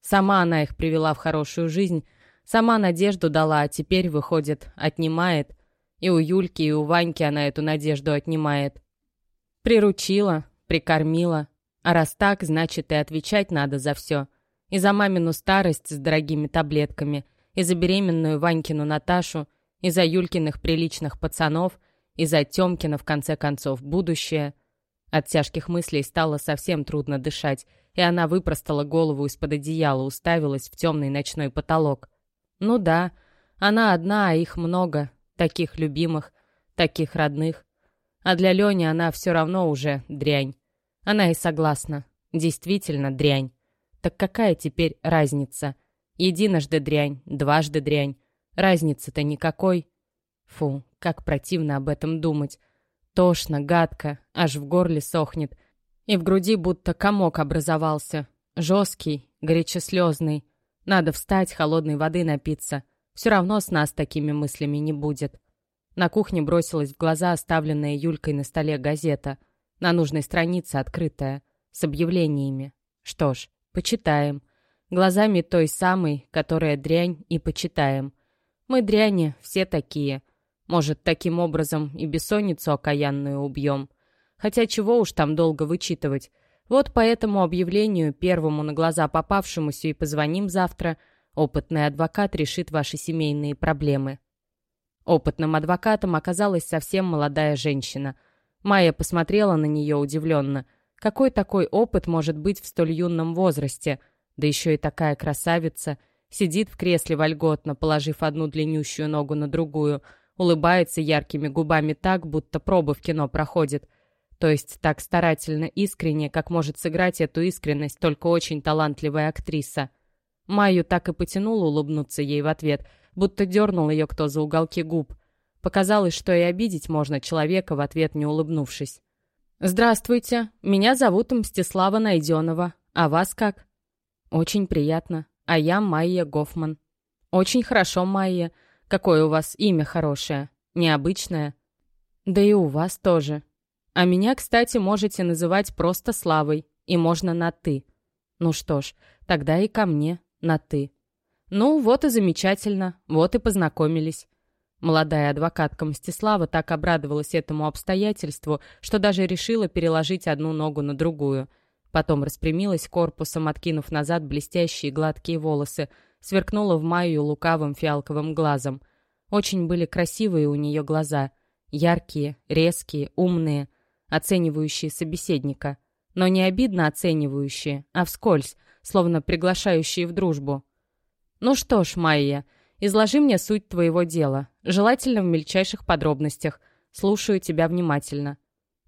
Сама она их привела в хорошую жизнь, сама надежду дала, а теперь, выходит, отнимает. И у Юльки, и у Ваньки она эту надежду отнимает. Приручила, прикормила. А раз так, значит, и отвечать надо за все. И за мамину старость с дорогими таблетками, и за беременную Ванькину Наташу, и за Юлькиных приличных пацанов, и за Тёмкина, в конце концов, будущее. От тяжких мыслей стало совсем трудно дышать, и она выпростала голову из-под одеяла, уставилась в темный ночной потолок. Ну да, она одна, а их много, таких любимых, таких родных. А для Лени она все равно уже дрянь. Она и согласна, действительно дрянь. Так какая теперь разница? Единожды дрянь, дважды дрянь. Разницы-то никакой. Фу, как противно об этом думать. Тошно, гадко, аж в горле сохнет. И в груди будто комок образовался. Жесткий, горячеслезный. Надо встать, холодной воды напиться. Все равно с нас такими мыслями не будет. На кухне бросилась в глаза оставленная Юлькой на столе газета. На нужной странице открытая. С объявлениями. Что ж, почитаем. Глазами той самой, которая дрянь, и почитаем. Мы дряни, все такие. Может, таким образом и бессонницу окаянную убьем. Хотя чего уж там долго вычитывать. Вот по этому объявлению, первому на глаза попавшемуся и позвоним завтра, опытный адвокат решит ваши семейные проблемы. Опытным адвокатом оказалась совсем молодая женщина. Майя посмотрела на нее удивленно. Какой такой опыт может быть в столь юном возрасте? Да еще и такая красавица. Сидит в кресле вольготно, положив одну длиннющую ногу на другую, улыбается яркими губами так, будто проба в кино проходит. То есть так старательно искренне, как может сыграть эту искренность только очень талантливая актриса. Майю так и потянуло улыбнуться ей в ответ, будто дернул ее кто за уголки губ. Показалось, что и обидеть можно человека в ответ не улыбнувшись. «Здравствуйте, меня зовут Мстислава Найденова. А вас как?» «Очень приятно. А я Майя Гофман». «Очень хорошо, Майя. Какое у вас имя хорошее. Необычное». «Да и у вас тоже. А меня, кстати, можете называть просто Славой. И можно на «ты». Ну что ж, тогда и ко мне на «ты». Ну, вот и замечательно, вот и познакомились. Молодая адвокатка Мстислава так обрадовалась этому обстоятельству, что даже решила переложить одну ногу на другую. Потом распрямилась корпусом, откинув назад блестящие гладкие волосы, сверкнула в Майю лукавым фиалковым глазом. Очень были красивые у нее глаза. Яркие, резкие, умные, оценивающие собеседника. Но не обидно оценивающие, а вскользь, словно приглашающие в дружбу. «Ну что ж, Майя, изложи мне суть твоего дела, желательно в мельчайших подробностях. Слушаю тебя внимательно».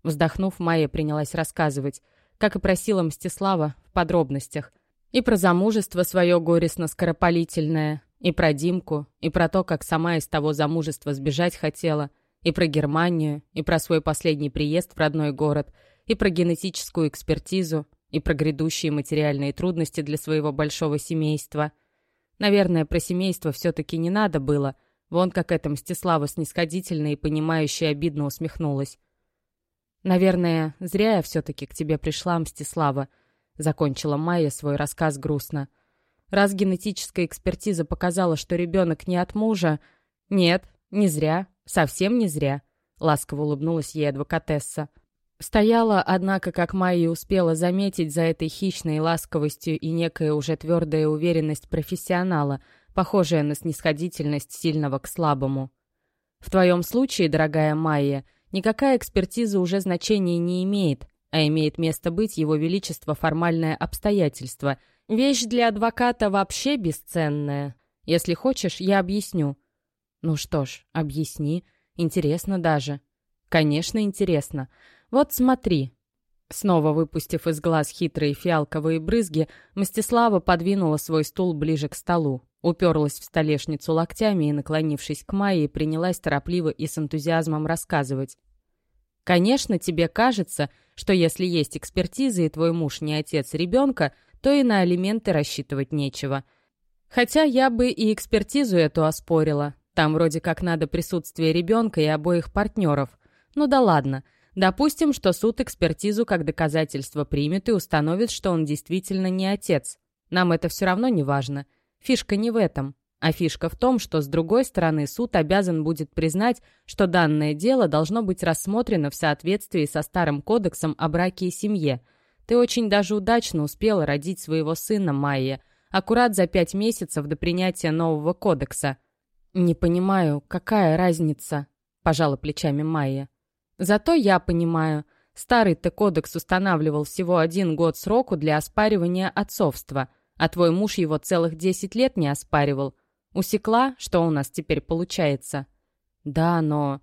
Вздохнув, Майя принялась рассказывать, как и просила Мстислава, в подробностях. И про замужество свое горестно-скоропалительное, и про Димку, и про то, как сама из того замужества сбежать хотела, и про Германию, и про свой последний приезд в родной город, и про генетическую экспертизу, и про грядущие материальные трудности для своего большого семейства — Наверное, про семейство все-таки не надо было. Вон как эта Мстислава снисходительно и понимающе обидно усмехнулась. «Наверное, зря я все-таки к тебе пришла, Мстислава», — закончила Майя свой рассказ грустно. «Раз генетическая экспертиза показала, что ребенок не от мужа...» «Нет, не зря, совсем не зря», — ласково улыбнулась ей адвокатесса. Стояла, однако, как Майя успела заметить за этой хищной ласковостью и некая уже твердая уверенность профессионала, похожая на снисходительность сильного к слабому. В твоем случае, дорогая Майя, никакая экспертиза уже значения не имеет, а имеет место быть его величество формальное обстоятельство. Вещь для адвоката вообще бесценная. Если хочешь, я объясню. Ну что ж, объясни. Интересно даже. Конечно, интересно. Вот смотри». Снова выпустив из глаз хитрые фиалковые брызги, Мстислава подвинула свой стул ближе к столу, уперлась в столешницу локтями и, наклонившись к Майе, принялась торопливо и с энтузиазмом рассказывать. «Конечно, тебе кажется, что если есть экспертиза и твой муж не отец ребенка, то и на алименты рассчитывать нечего. Хотя я бы и экспертизу эту оспорила. Там вроде как надо присутствие ребенка и обоих партнеров. Ну да ладно». Допустим, что суд экспертизу как доказательство примет и установит, что он действительно не отец. Нам это все равно не важно. Фишка не в этом. А фишка в том, что с другой стороны суд обязан будет признать, что данное дело должно быть рассмотрено в соответствии со старым кодексом о браке и семье. Ты очень даже удачно успела родить своего сына, Майя, аккурат за пять месяцев до принятия нового кодекса. «Не понимаю, какая разница?» – пожала плечами Майя. Зато я понимаю, старый-то кодекс устанавливал всего один год сроку для оспаривания отцовства, а твой муж его целых десять лет не оспаривал. Усекла, что у нас теперь получается? Да, но...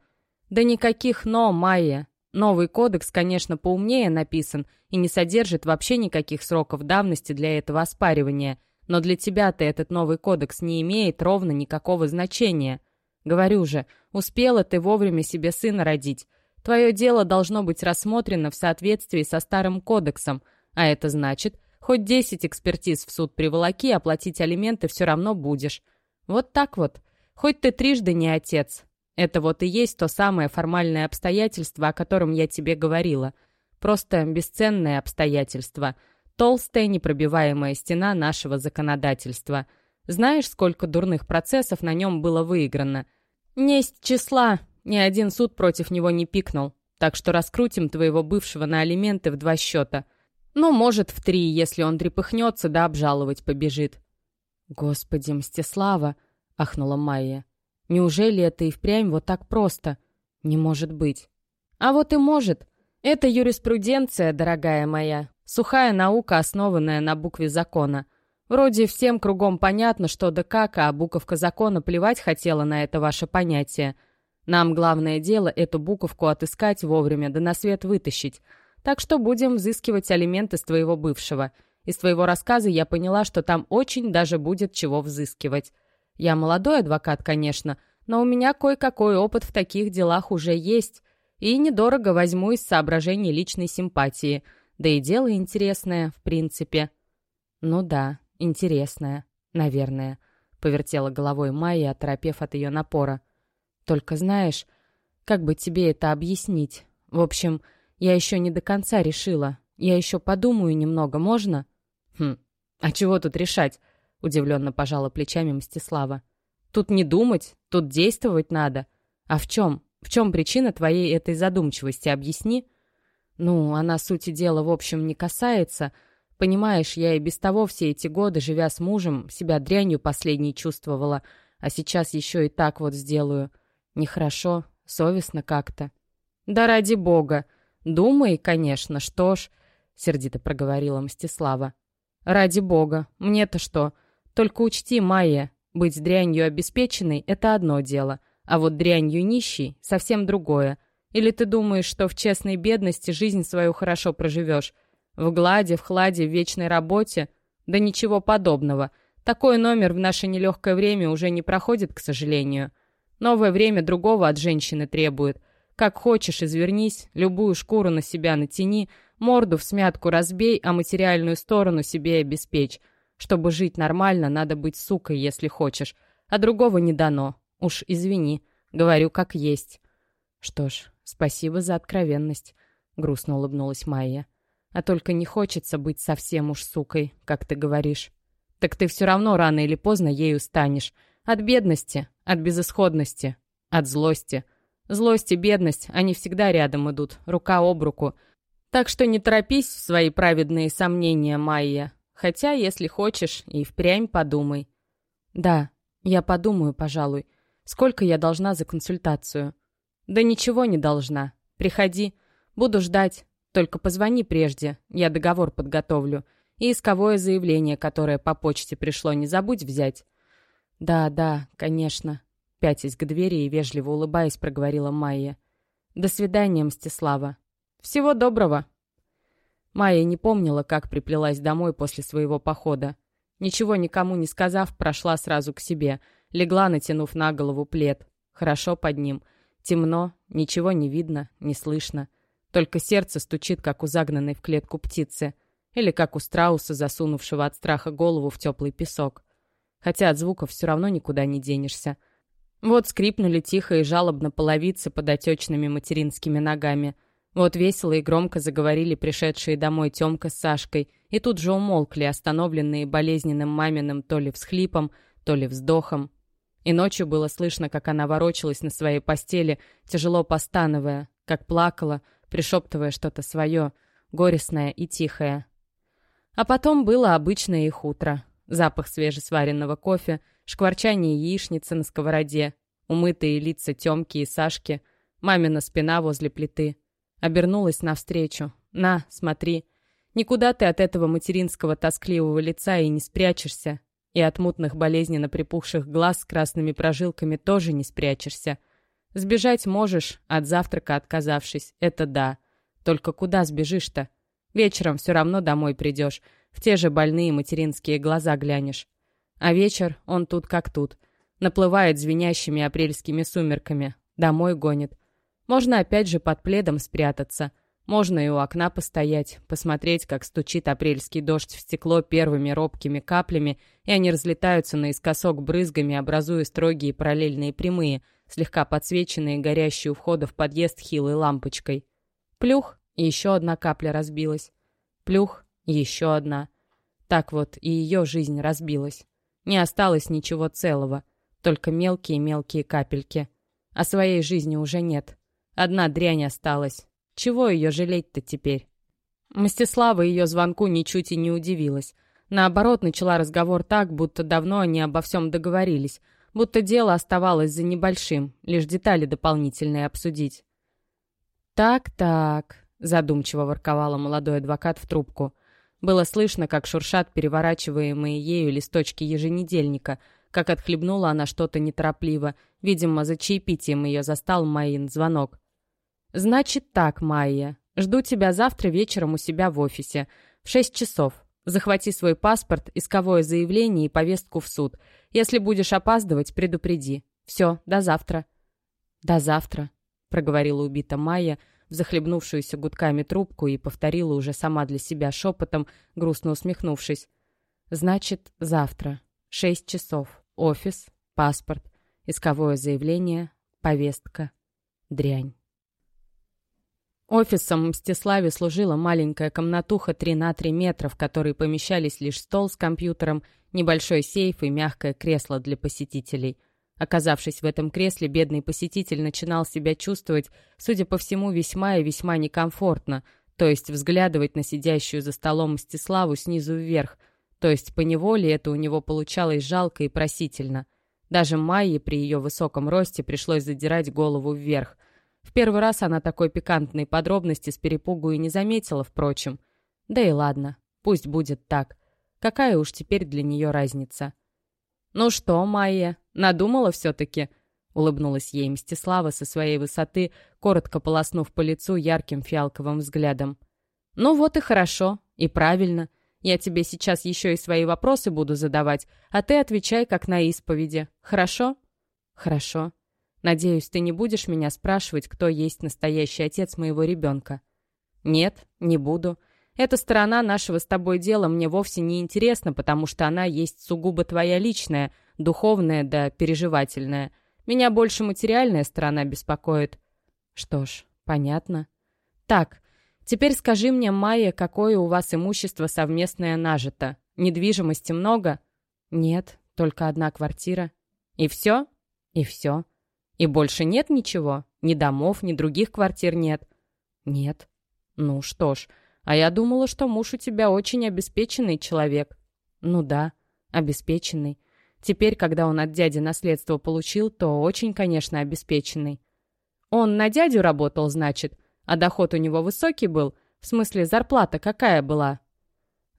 Да никаких «но», Майя. Новый кодекс, конечно, поумнее написан и не содержит вообще никаких сроков давности для этого оспаривания, но для тебя-то этот новый кодекс не имеет ровно никакого значения. Говорю же, успела ты вовремя себе сына родить, Твое дело должно быть рассмотрено в соответствии со старым кодексом, а это значит, хоть 10 экспертиз в суд приволоки, оплатить алименты все равно будешь. Вот так вот. Хоть ты трижды не отец. Это вот и есть то самое формальное обстоятельство, о котором я тебе говорила. Просто бесценное обстоятельство. Толстая непробиваемая стена нашего законодательства. Знаешь, сколько дурных процессов на нем было выиграно? Несть числа, ни один суд против него не пикнул, так что раскрутим твоего бывшего на алименты в два счета. Ну, может, в три, если он трепыхнется да обжаловать побежит». «Господи, Мстислава!» — ахнула Майя. «Неужели это и впрямь вот так просто? Не может быть». «А вот и может. Это юриспруденция, дорогая моя. Сухая наука, основанная на букве закона. Вроде всем кругом понятно, что да как, а буковка закона плевать хотела на это ваше понятие. Нам главное дело эту буковку отыскать вовремя, да на свет вытащить. Так что будем взыскивать алименты с твоего бывшего. Из твоего рассказа я поняла, что там очень даже будет чего взыскивать. Я молодой адвокат, конечно, но у меня кое-какой опыт в таких делах уже есть. И недорого возьму из соображений личной симпатии. Да и дело интересное, в принципе. Ну да, интересное, наверное, повертела головой Майя, оторопев от ее напора. Только знаешь, как бы тебе это объяснить? В общем, я еще не до конца решила. Я еще подумаю немного, можно?» «Хм, а чего тут решать?» — удивленно пожала плечами Мстислава. «Тут не думать, тут действовать надо. А в чем? В чем причина твоей этой задумчивости? Объясни». «Ну, она сути дела, в общем, не касается. Понимаешь, я и без того все эти годы, живя с мужем, себя дрянью последней чувствовала, а сейчас еще и так вот сделаю. Нехорошо, совестно как-то». «Да ради бога! Думай, конечно, что ж...» — сердито проговорила Мстислава. «Ради бога, мне-то что? Только учти, Майя, быть дрянью обеспеченной — это одно дело, а вот дрянью нищей — совсем другое. Или ты думаешь, что в честной бедности жизнь свою хорошо проживешь? В гладе, в хладе, в вечной работе? Да ничего подобного. Такой номер в наше нелегкое время уже не проходит, к сожалению. Новое время другого от женщины требует. Как хочешь, извернись, любую шкуру на себя натяни — Морду в смятку разбей, а материальную сторону себе обеспечь. Чтобы жить нормально, надо быть сукой, если хочешь. А другого не дано. Уж извини. Говорю, как есть. Что ж, спасибо за откровенность. Грустно улыбнулась Майя. А только не хочется быть совсем уж сукой, как ты говоришь. Так ты все равно рано или поздно ею станешь. От бедности, от безысходности, от злости. Злость и бедность, они всегда рядом идут, рука об руку — так что не торопись в свои праведные сомнения, Майя. Хотя, если хочешь, и впрямь подумай. Да, я подумаю, пожалуй. Сколько я должна за консультацию? Да ничего не должна. Приходи. Буду ждать. Только позвони прежде. Я договор подготовлю. И исковое заявление, которое по почте пришло, не забудь взять. Да, да, конечно. Пятясь к двери и вежливо улыбаясь, проговорила Майя. До свидания, Мстислава. «Всего доброго!» Майя не помнила, как приплелась домой после своего похода. Ничего никому не сказав, прошла сразу к себе, легла, натянув на голову плед. Хорошо под ним. Темно, ничего не видно, не слышно. Только сердце стучит, как у загнанной в клетку птицы. Или как у страуса, засунувшего от страха голову в теплый песок. Хотя от звуков все равно никуда не денешься. Вот скрипнули тихо и жалобно половицы под отечными материнскими ногами — вот весело и громко заговорили пришедшие домой Тёмка с Сашкой, и тут же умолкли, остановленные болезненным маминым то ли всхлипом, то ли вздохом. И ночью было слышно, как она ворочалась на своей постели, тяжело постановая, как плакала, пришептывая что-то свое, горестное и тихое. А потом было обычное их утро. Запах свежесваренного кофе, шкварчание яичницы на сковороде, умытые лица Тёмки и Сашки, мамина спина возле плиты — Обернулась навстречу. «На, смотри. Никуда ты от этого материнского тоскливого лица и не спрячешься. И от мутных болезненно припухших глаз с красными прожилками тоже не спрячешься. Сбежать можешь, от завтрака отказавшись, это да. Только куда сбежишь-то? Вечером все равно домой придешь, в те же больные материнские глаза глянешь. А вечер, он тут как тут. Наплывает звенящими апрельскими сумерками. Домой гонит. Можно опять же под пледом спрятаться. Можно и у окна постоять, посмотреть, как стучит апрельский дождь в стекло первыми робкими каплями, и они разлетаются наискосок брызгами, образуя строгие параллельные прямые, слегка подсвеченные, горящие у входа в подъезд хилой лампочкой. Плюх, и еще одна капля разбилась. Плюх, еще одна. Так вот, и ее жизнь разбилась. Не осталось ничего целого, только мелкие-мелкие капельки. А своей жизни уже нет. Одна дрянь осталась. Чего ее жалеть-то теперь? Мстислава ее звонку ничуть и не удивилась. Наоборот, начала разговор так, будто давно они обо всем договорились, будто дело оставалось за небольшим, лишь детали дополнительные обсудить. «Так-так», — задумчиво ворковала молодой адвокат в трубку. Было слышно, как шуршат переворачиваемые ею листочки еженедельника, как отхлебнула она что-то неторопливо. Видимо, за чаепитием ее застал Майин звонок. «Значит так, Майя. Жду тебя завтра вечером у себя в офисе. В шесть часов. Захвати свой паспорт, исковое заявление и повестку в суд. Если будешь опаздывать, предупреди. Все, до завтра». «До завтра», — проговорила убита Майя, захлебнувшуюся гудками трубку и повторила уже сама для себя шепотом, грустно усмехнувшись. «Значит, завтра. Шесть часов. Офис, паспорт, исковое заявление, повестка, дрянь». Офисом Мстиславе служила маленькая комнатуха 3 на 3 метра, в которой помещались лишь стол с компьютером, небольшой сейф и мягкое кресло для посетителей. Оказавшись в этом кресле, бедный посетитель начинал себя чувствовать, судя по всему, весьма и весьма некомфортно, то есть взглядывать на сидящую за столом Мстиславу снизу вверх, то есть поневоле это у него получалось жалко и просительно. Даже Майе при ее высоком росте пришлось задирать голову вверх. В первый раз она такой пикантной подробности с перепугу и не заметила, впрочем. Да и ладно, пусть будет так. Какая уж теперь для нее разница? «Ну что, Майя, надумала все-таки?» — улыбнулась ей Мстислава со своей высоты, коротко полоснув по лицу ярким фиалковым взглядом. «Ну вот и хорошо, и правильно. Я тебе сейчас еще и свои вопросы буду задавать, а ты отвечай как на исповеди. Хорошо?» «Хорошо. Надеюсь, ты не будешь меня спрашивать, кто есть настоящий отец моего ребенка?» «Нет, не буду. Эта сторона нашего с тобой дела мне вовсе не интересна, потому что она есть сугубо твоя личная, духовная да переживательная. Меня больше материальная сторона беспокоит. Что ж, понятно. Так, теперь скажи мне, Майя, какое у вас имущество совместное нажито? Недвижимости много? Нет, только одна квартира. И все? И все. И больше нет ничего? Ни домов, ни других квартир нет? Нет. Ну что ж, а я думала, что муж у тебя очень обеспеченный человек. Ну да, обеспеченный. Теперь, когда он от дяди наследство получил, то очень, конечно, обеспеченный. Он на дядю работал, значит, а доход у него высокий был? В смысле, зарплата какая была?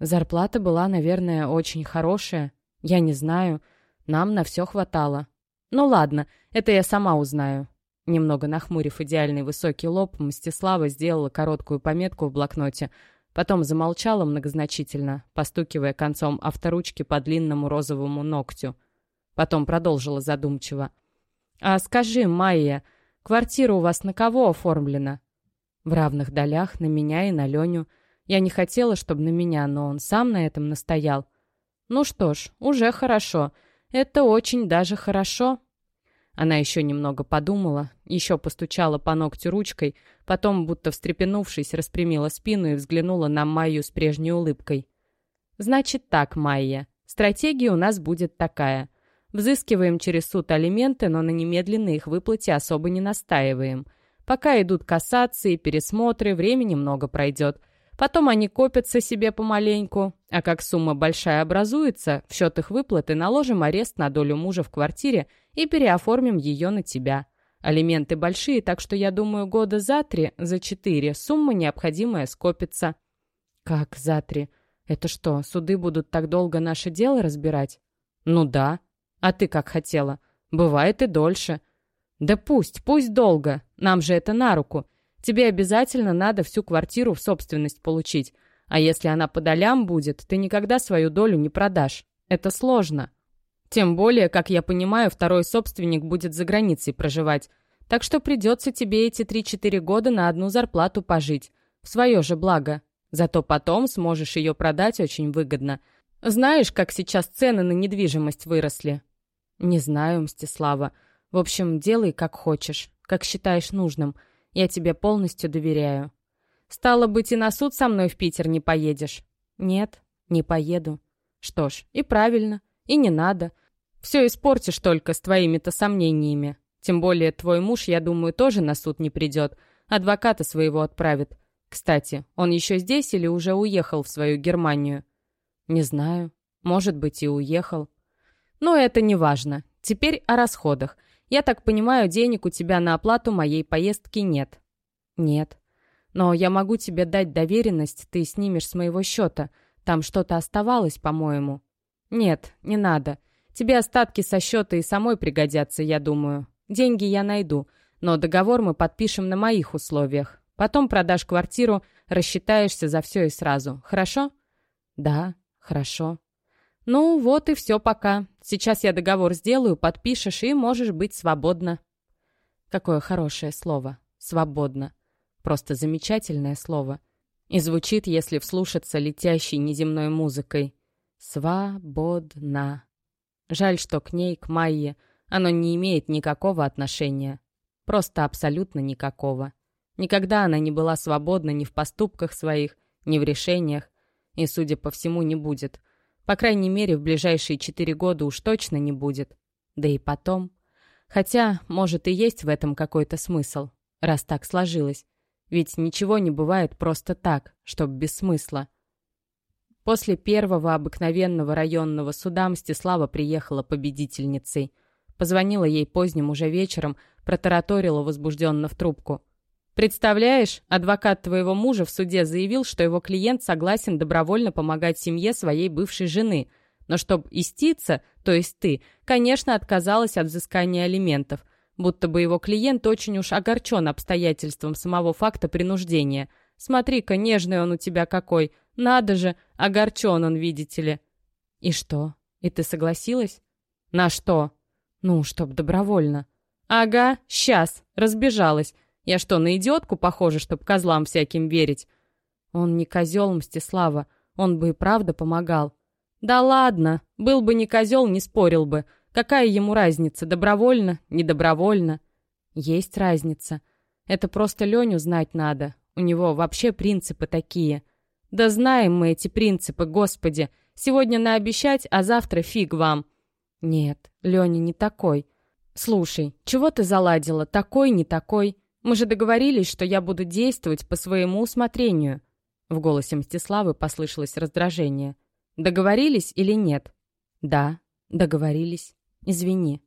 Зарплата была, наверное, очень хорошая. Я не знаю. Нам на все хватало. Ну ладно, это я сама узнаю. Немного нахмурив идеальный высокий лоб, Мстислава сделала короткую пометку в блокноте, потом замолчала многозначительно, постукивая концом авторучки по длинному розовому ногтю. Потом продолжила задумчиво. «А скажи, Майя, квартира у вас на кого оформлена?» «В равных долях, на меня и на Леню. Я не хотела, чтобы на меня, но он сам на этом настоял. Ну что ж, уже хорошо. Это очень даже хорошо». Она еще немного подумала, еще постучала по ногтю ручкой, потом, будто встрепенувшись, распрямила спину и взглянула на Майю с прежней улыбкой. «Значит так, Майя, стратегия у нас будет такая. Взыскиваем через суд алименты, но на немедленной их выплате особо не настаиваем. Пока идут кассации, пересмотры, времени много пройдет». Потом они копятся себе помаленьку, а как сумма большая образуется, в счет их выплаты наложим арест на долю мужа в квартире и переоформим ее на тебя. Алименты большие, так что я думаю, года за три, за четыре сумма необходимая скопится. Как за три? Это что, суды будут так долго наше дело разбирать? Ну да. А ты как хотела? Бывает и дольше. Да пусть, пусть долго. Нам же это на руку. Тебе обязательно надо всю квартиру в собственность получить. А если она по долям будет, ты никогда свою долю не продашь. Это сложно. Тем более, как я понимаю, второй собственник будет за границей проживать. Так что придется тебе эти 3-4 года на одну зарплату пожить. В свое же благо. Зато потом сможешь ее продать очень выгодно. Знаешь, как сейчас цены на недвижимость выросли? Не знаю, Мстислава. В общем, делай как хочешь, как считаешь нужным. Я тебе полностью доверяю. Стало быть, и на суд со мной в Питер не поедешь? Нет, не поеду. Что ж, и правильно, и не надо. Все испортишь только с твоими-то сомнениями. Тем более твой муж, я думаю, тоже на суд не придет. Адвоката своего отправит. Кстати, он еще здесь или уже уехал в свою Германию? Не знаю. Может быть, и уехал. Но это не важно. Теперь о расходах. Я так понимаю, денег у тебя на оплату моей поездки нет?» «Нет. Но я могу тебе дать доверенность, ты снимешь с моего счета. Там что-то оставалось, по-моему». «Нет, не надо. Тебе остатки со счета и самой пригодятся, я думаю. Деньги я найду, но договор мы подпишем на моих условиях. Потом продашь квартиру, рассчитаешься за все и сразу. Хорошо?» «Да, хорошо». «Ну, вот и все пока. Сейчас я договор сделаю, подпишешь, и можешь быть свободна». Какое хорошее слово. «Свободно». Просто замечательное слово. И звучит, если вслушаться летящей неземной музыкой. «Свободна». Жаль, что к ней, к Майе, оно не имеет никакого отношения. Просто абсолютно никакого. Никогда она не была свободна ни в поступках своих, ни в решениях, и, судя по всему, не будет. По крайней мере, в ближайшие четыре года уж точно не будет. Да и потом. Хотя, может, и есть в этом какой-то смысл, раз так сложилось. Ведь ничего не бывает просто так, чтоб без смысла. После первого обыкновенного районного суда Мстислава приехала победительницей. Позвонила ей поздним уже вечером, протараторила возбужденно в трубку. «Представляешь, адвокат твоего мужа в суде заявил, что его клиент согласен добровольно помогать семье своей бывшей жены, но чтоб иститься, то есть ты, конечно, отказалась от взыскания алиментов, будто бы его клиент очень уж огорчен обстоятельством самого факта принуждения. Смотри-ка, нежный он у тебя какой, надо же, огорчен он, видите ли». «И что? И ты согласилась?» «На что?» «Ну, чтоб добровольно». «Ага, сейчас, разбежалась. Я что, на идиотку похожа, чтоб козлам всяким верить?» «Он не козел, Мстислава, он бы и правда помогал». «Да ладно, был бы не козел, не спорил бы. Какая ему разница, добровольно, недобровольно?» «Есть разница. Это просто Леню знать надо. У него вообще принципы такие». «Да знаем мы эти принципы, господи. Сегодня наобещать, а завтра фиг вам». «Нет, Леня не такой. Слушай, чего ты заладила, такой, не такой? Мы же договорились, что я буду действовать по своему усмотрению». В голосе Мстиславы послышалось раздражение. «Договорились или нет?» «Да, договорились. Извини».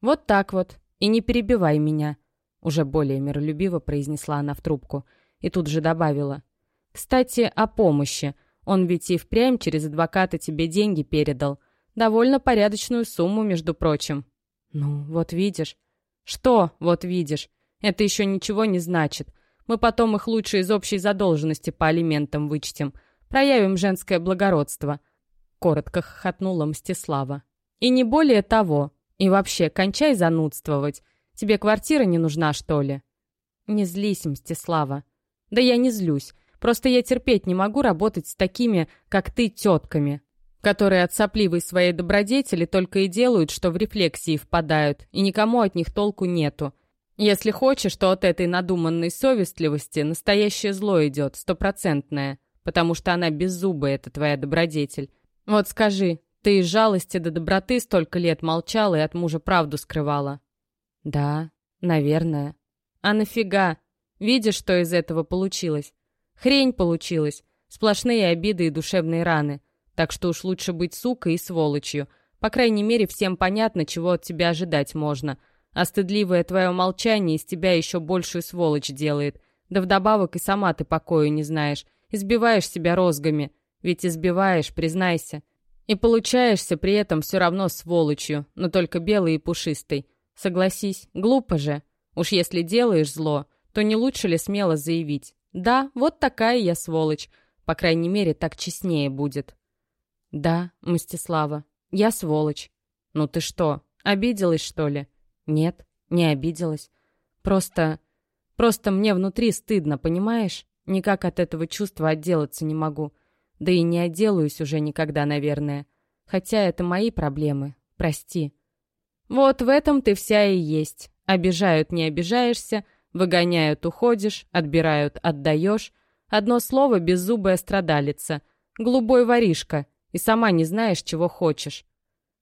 «Вот так вот. И не перебивай меня», — уже более миролюбиво произнесла она в трубку. И тут же добавила. Кстати, о помощи. Он ведь и впрямь через адвоката тебе деньги передал. Довольно порядочную сумму, между прочим. Ну, вот видишь. Что, вот видишь? Это еще ничего не значит. Мы потом их лучше из общей задолженности по алиментам вычтем. Проявим женское благородство. Коротко хохотнула Мстислава. И не более того. И вообще, кончай занудствовать. Тебе квартира не нужна, что ли? Не злись, Мстислава. Да я не злюсь. Просто я терпеть не могу работать с такими, как ты, тетками, которые от сопливой своей добродетели только и делают, что в рефлексии впадают, и никому от них толку нету. Если хочешь, то от этой надуманной совестливости настоящее зло идет, стопроцентное, потому что она беззубая, это твоя добродетель. Вот скажи, ты из жалости до доброты столько лет молчала и от мужа правду скрывала? Да, наверное. А нафига? Видишь, что из этого получилось? Хрень получилась. Сплошные обиды и душевные раны. Так что уж лучше быть сукой и сволочью. По крайней мере, всем понятно, чего от тебя ожидать можно. А стыдливое твое молчание из тебя еще большую сволочь делает. Да вдобавок и сама ты покоя не знаешь. Избиваешь себя розгами. Ведь избиваешь, признайся. И получаешься при этом все равно сволочью, но только белой и пушистой. Согласись, глупо же. Уж если делаешь зло, то не лучше ли смело заявить да, вот такая я сволочь. По крайней мере, так честнее будет. Да, Мстислава, я сволочь. Ну ты что, обиделась, что ли? Нет, не обиделась. Просто... Просто мне внутри стыдно, понимаешь? Никак от этого чувства отделаться не могу. Да и не отделаюсь уже никогда, наверное. Хотя это мои проблемы. Прости. Вот в этом ты вся и есть. Обижают, не обижаешься — Выгоняют, уходишь, отбирают, отдаешь. Одно слово — беззубая страдалица. Голубой воришка. И сама не знаешь, чего хочешь.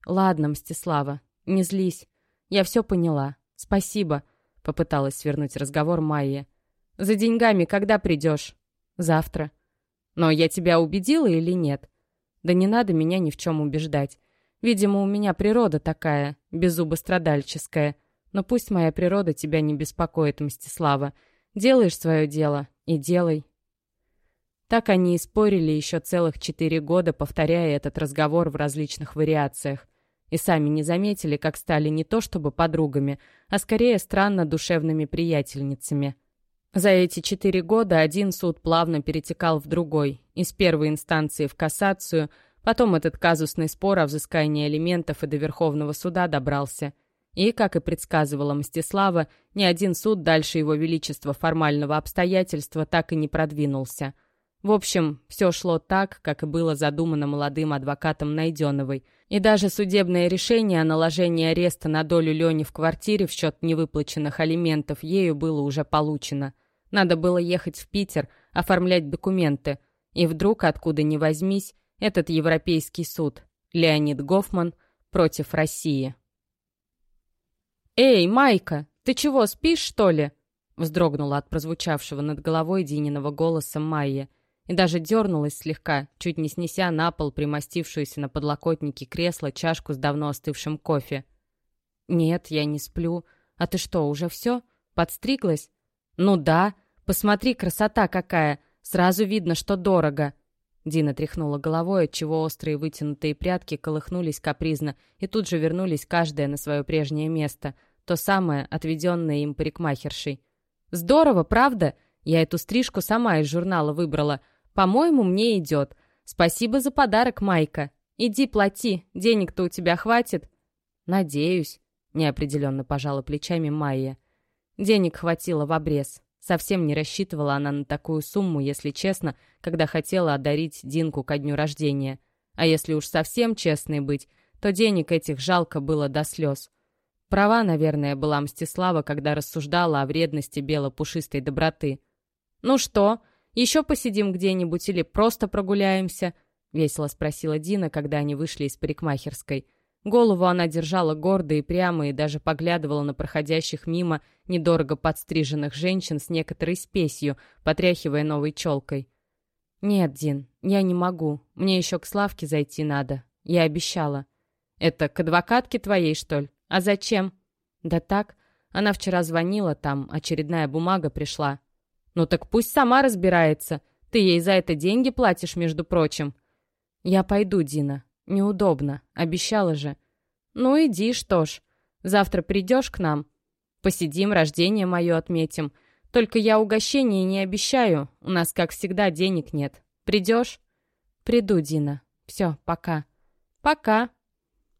Ладно, Мстислава, не злись. Я все поняла. Спасибо. Попыталась свернуть разговор Майя. За деньгами когда придешь? Завтра. Но я тебя убедила или нет? Да не надо меня ни в чем убеждать. Видимо, у меня природа такая, беззубострадальческая. Но пусть моя природа тебя не беспокоит, Мстислава. Делаешь свое дело и делай. Так они и спорили еще целых четыре года, повторяя этот разговор в различных вариациях. И сами не заметили, как стали не то чтобы подругами, а скорее странно душевными приятельницами. За эти четыре года один суд плавно перетекал в другой, из первой инстанции в кассацию, потом этот казусный спор о взыскании алиментов и до Верховного суда добрался – и, как и предсказывала Мстислава, ни один суд дальше его величества формального обстоятельства так и не продвинулся. В общем, все шло так, как и было задумано молодым адвокатом Найденовой, и даже судебное решение о наложении ареста на долю Лени в квартире в счет невыплаченных алиментов ею было уже получено. Надо было ехать в Питер, оформлять документы. И вдруг, откуда ни возьмись, этот Европейский суд. Леонид Гофман против России. «Эй, Майка, ты чего, спишь, что ли?» Вздрогнула от прозвучавшего над головой Дининого голоса Майя и даже дернулась слегка, чуть не снеся на пол примостившуюся на подлокотнике кресла чашку с давно остывшим кофе. «Нет, я не сплю. А ты что, уже все? Подстриглась?» «Ну да. Посмотри, красота какая. Сразу видно, что дорого». Дина тряхнула головой, отчего острые вытянутые прядки колыхнулись капризно и тут же вернулись каждая на свое прежнее место, то самое, отведенное им парикмахершей. «Здорово, правда? Я эту стрижку сама из журнала выбрала. По-моему, мне идет. Спасибо за подарок, Майка. Иди плати, денег-то у тебя хватит?» «Надеюсь», — неопределенно пожала плечами Майя. Денег хватило в обрез. Совсем не рассчитывала она на такую сумму, если честно, когда хотела одарить Динку ко дню рождения. А если уж совсем честной быть, то денег этих жалко было до слез. Права, наверное, была Мстислава, когда рассуждала о вредности бело-пушистой доброты. «Ну что, еще посидим где-нибудь или просто прогуляемся?» — весело спросила Дина, когда они вышли из парикмахерской. Голову она держала гордо и прямо и даже поглядывала на проходящих мимо недорого подстриженных женщин с некоторой спесью, потряхивая новой челкой. «Нет, Дин, я не могу. Мне еще к Славке зайти надо. Я обещала». «Это к адвокатке твоей, что ли? А зачем?» «Да так. Она вчера звонила, там очередная бумага пришла. «Ну так пусть сама разбирается. Ты ей за это деньги платишь, между прочим». «Я пойду, Дина. Неудобно. Обещала же». «Ну иди, что ж. Завтра придешь к нам? Посидим, рождение мое отметим. Только я угощение не обещаю. У нас, как всегда, денег нет. Придешь?» «Приду, Дина. Все, пока». «Пока».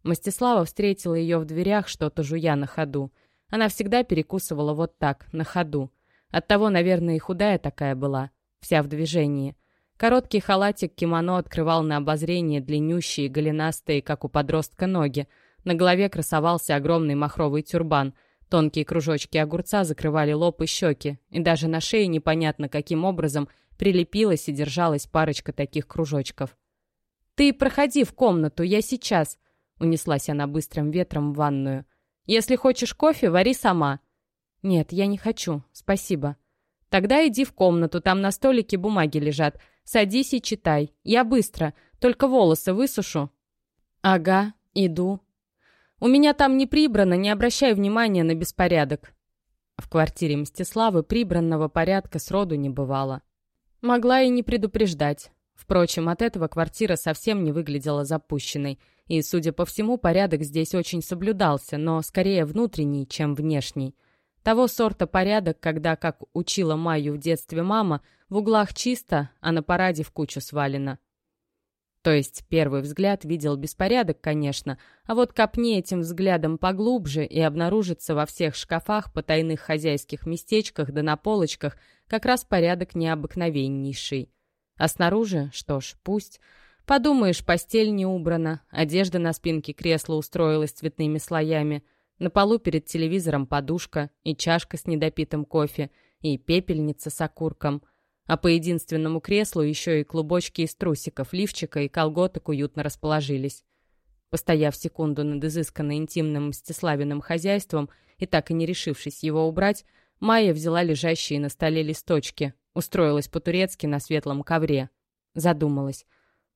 Мстислава встретила ее в дверях, что-то жуя на ходу. Она всегда перекусывала вот так, на ходу. Оттого, наверное, и худая такая была, вся в движении. Короткий халатик кимоно открывал на обозрение длиннющие, голенастые, как у подростка, ноги. На голове красовался огромный махровый тюрбан. Тонкие кружочки огурца закрывали лоб и щеки. И даже на шее непонятно каким образом прилепилась и держалась парочка таких кружочков. «Ты проходи в комнату, я сейчас!» Унеслась она быстрым ветром в ванную. «Если хочешь кофе, вари сама!» «Нет, я не хочу, спасибо». «Тогда иди в комнату, там на столике бумаги лежат. Садись и читай. Я быстро, только волосы высушу». «Ага, иду». «У меня там не прибрано, не обращай внимания на беспорядок». В квартире Мстиславы прибранного порядка сроду не бывало. Могла и не предупреждать. Впрочем, от этого квартира совсем не выглядела запущенной, и, судя по всему, порядок здесь очень соблюдался, но скорее внутренний, чем внешний – того сорта порядок, когда, как учила Майю в детстве мама, в углах чисто, а на параде в кучу свалено. То есть первый взгляд видел беспорядок, конечно, а вот копни этим взглядом поглубже и обнаружится во всех шкафах, потайных хозяйских местечках да на полочках как раз порядок необыкновеннейший. А снаружи, что ж, пусть. Подумаешь, постель не убрана, одежда на спинке кресла устроилась цветными слоями — на полу перед телевизором подушка и чашка с недопитым кофе, и пепельница с окурком. А по единственному креслу еще и клубочки из трусиков, лифчика и колготок уютно расположились. Постояв секунду над изысканно интимным Мстиславиным хозяйством и так и не решившись его убрать, Майя взяла лежащие на столе листочки, устроилась по-турецки на светлом ковре. Задумалась.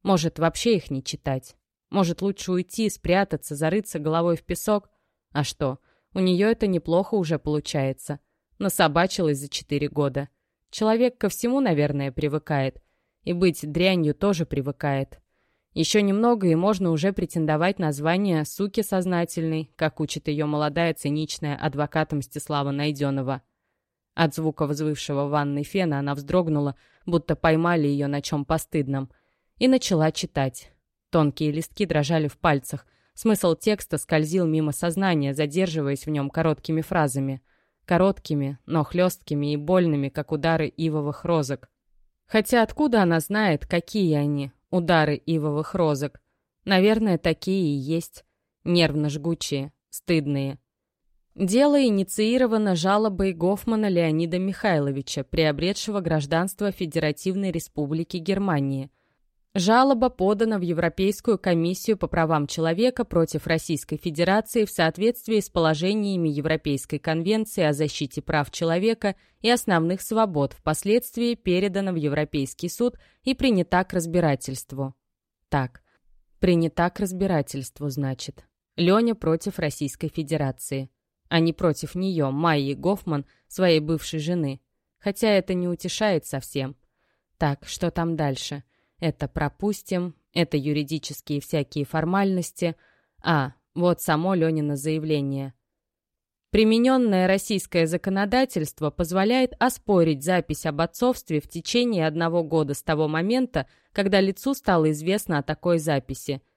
Может, вообще их не читать? Может, лучше уйти, спрятаться, зарыться головой в песок? А что, у нее это неплохо уже получается. Насобачилась за четыре года. Человек ко всему, наверное, привыкает. И быть дрянью тоже привыкает. Еще немного, и можно уже претендовать на звание «суки сознательной», как учит ее молодая циничная адвоката Мстислава Найденова. От звука взвывшего в ванной фена она вздрогнула, будто поймали ее на чем постыдном, и начала читать. Тонкие листки дрожали в пальцах, Смысл текста скользил мимо сознания, задерживаясь в нем короткими фразами. Короткими, но хлесткими и больными, как удары ивовых розок. Хотя откуда она знает, какие они, удары ивовых розок? Наверное, такие и есть. Нервно жгучие, стыдные. Дело инициировано жалобой Гофмана Леонида Михайловича, приобретшего гражданство Федеративной Республики Германии. Жалоба подана в Европейскую комиссию по правам человека против Российской Федерации в соответствии с положениями Европейской конвенции о защите прав человека и основных свобод, впоследствии передана в Европейский суд и принята к разбирательству. Так, принята к разбирательству, значит. Леня против Российской Федерации а не против нее, Майи Гофман, своей бывшей жены. Хотя это не утешает совсем. Так, что там дальше? Это пропустим, это юридические всякие формальности. А, вот само Ленина заявление. Примененное российское законодательство позволяет оспорить запись об отцовстве в течение одного года с того момента, когда лицу стало известно о такой записи –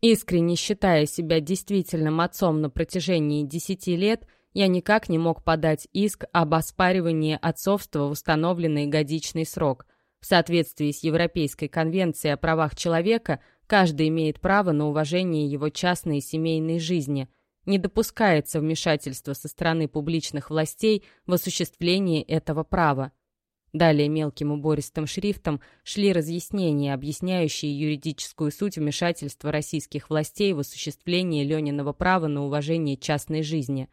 Искренне считая себя действительным отцом на протяжении десяти лет, я никак не мог подать иск об оспаривании отцовства в установленный годичный срок. В соответствии с Европейской конвенцией о правах человека, каждый имеет право на уважение его частной и семейной жизни. Не допускается вмешательство со стороны публичных властей в осуществлении этого права. Далее мелким убористым шрифтом шли разъяснения, объясняющие юридическую суть вмешательства российских властей в осуществление Лениного права на уважение частной жизни.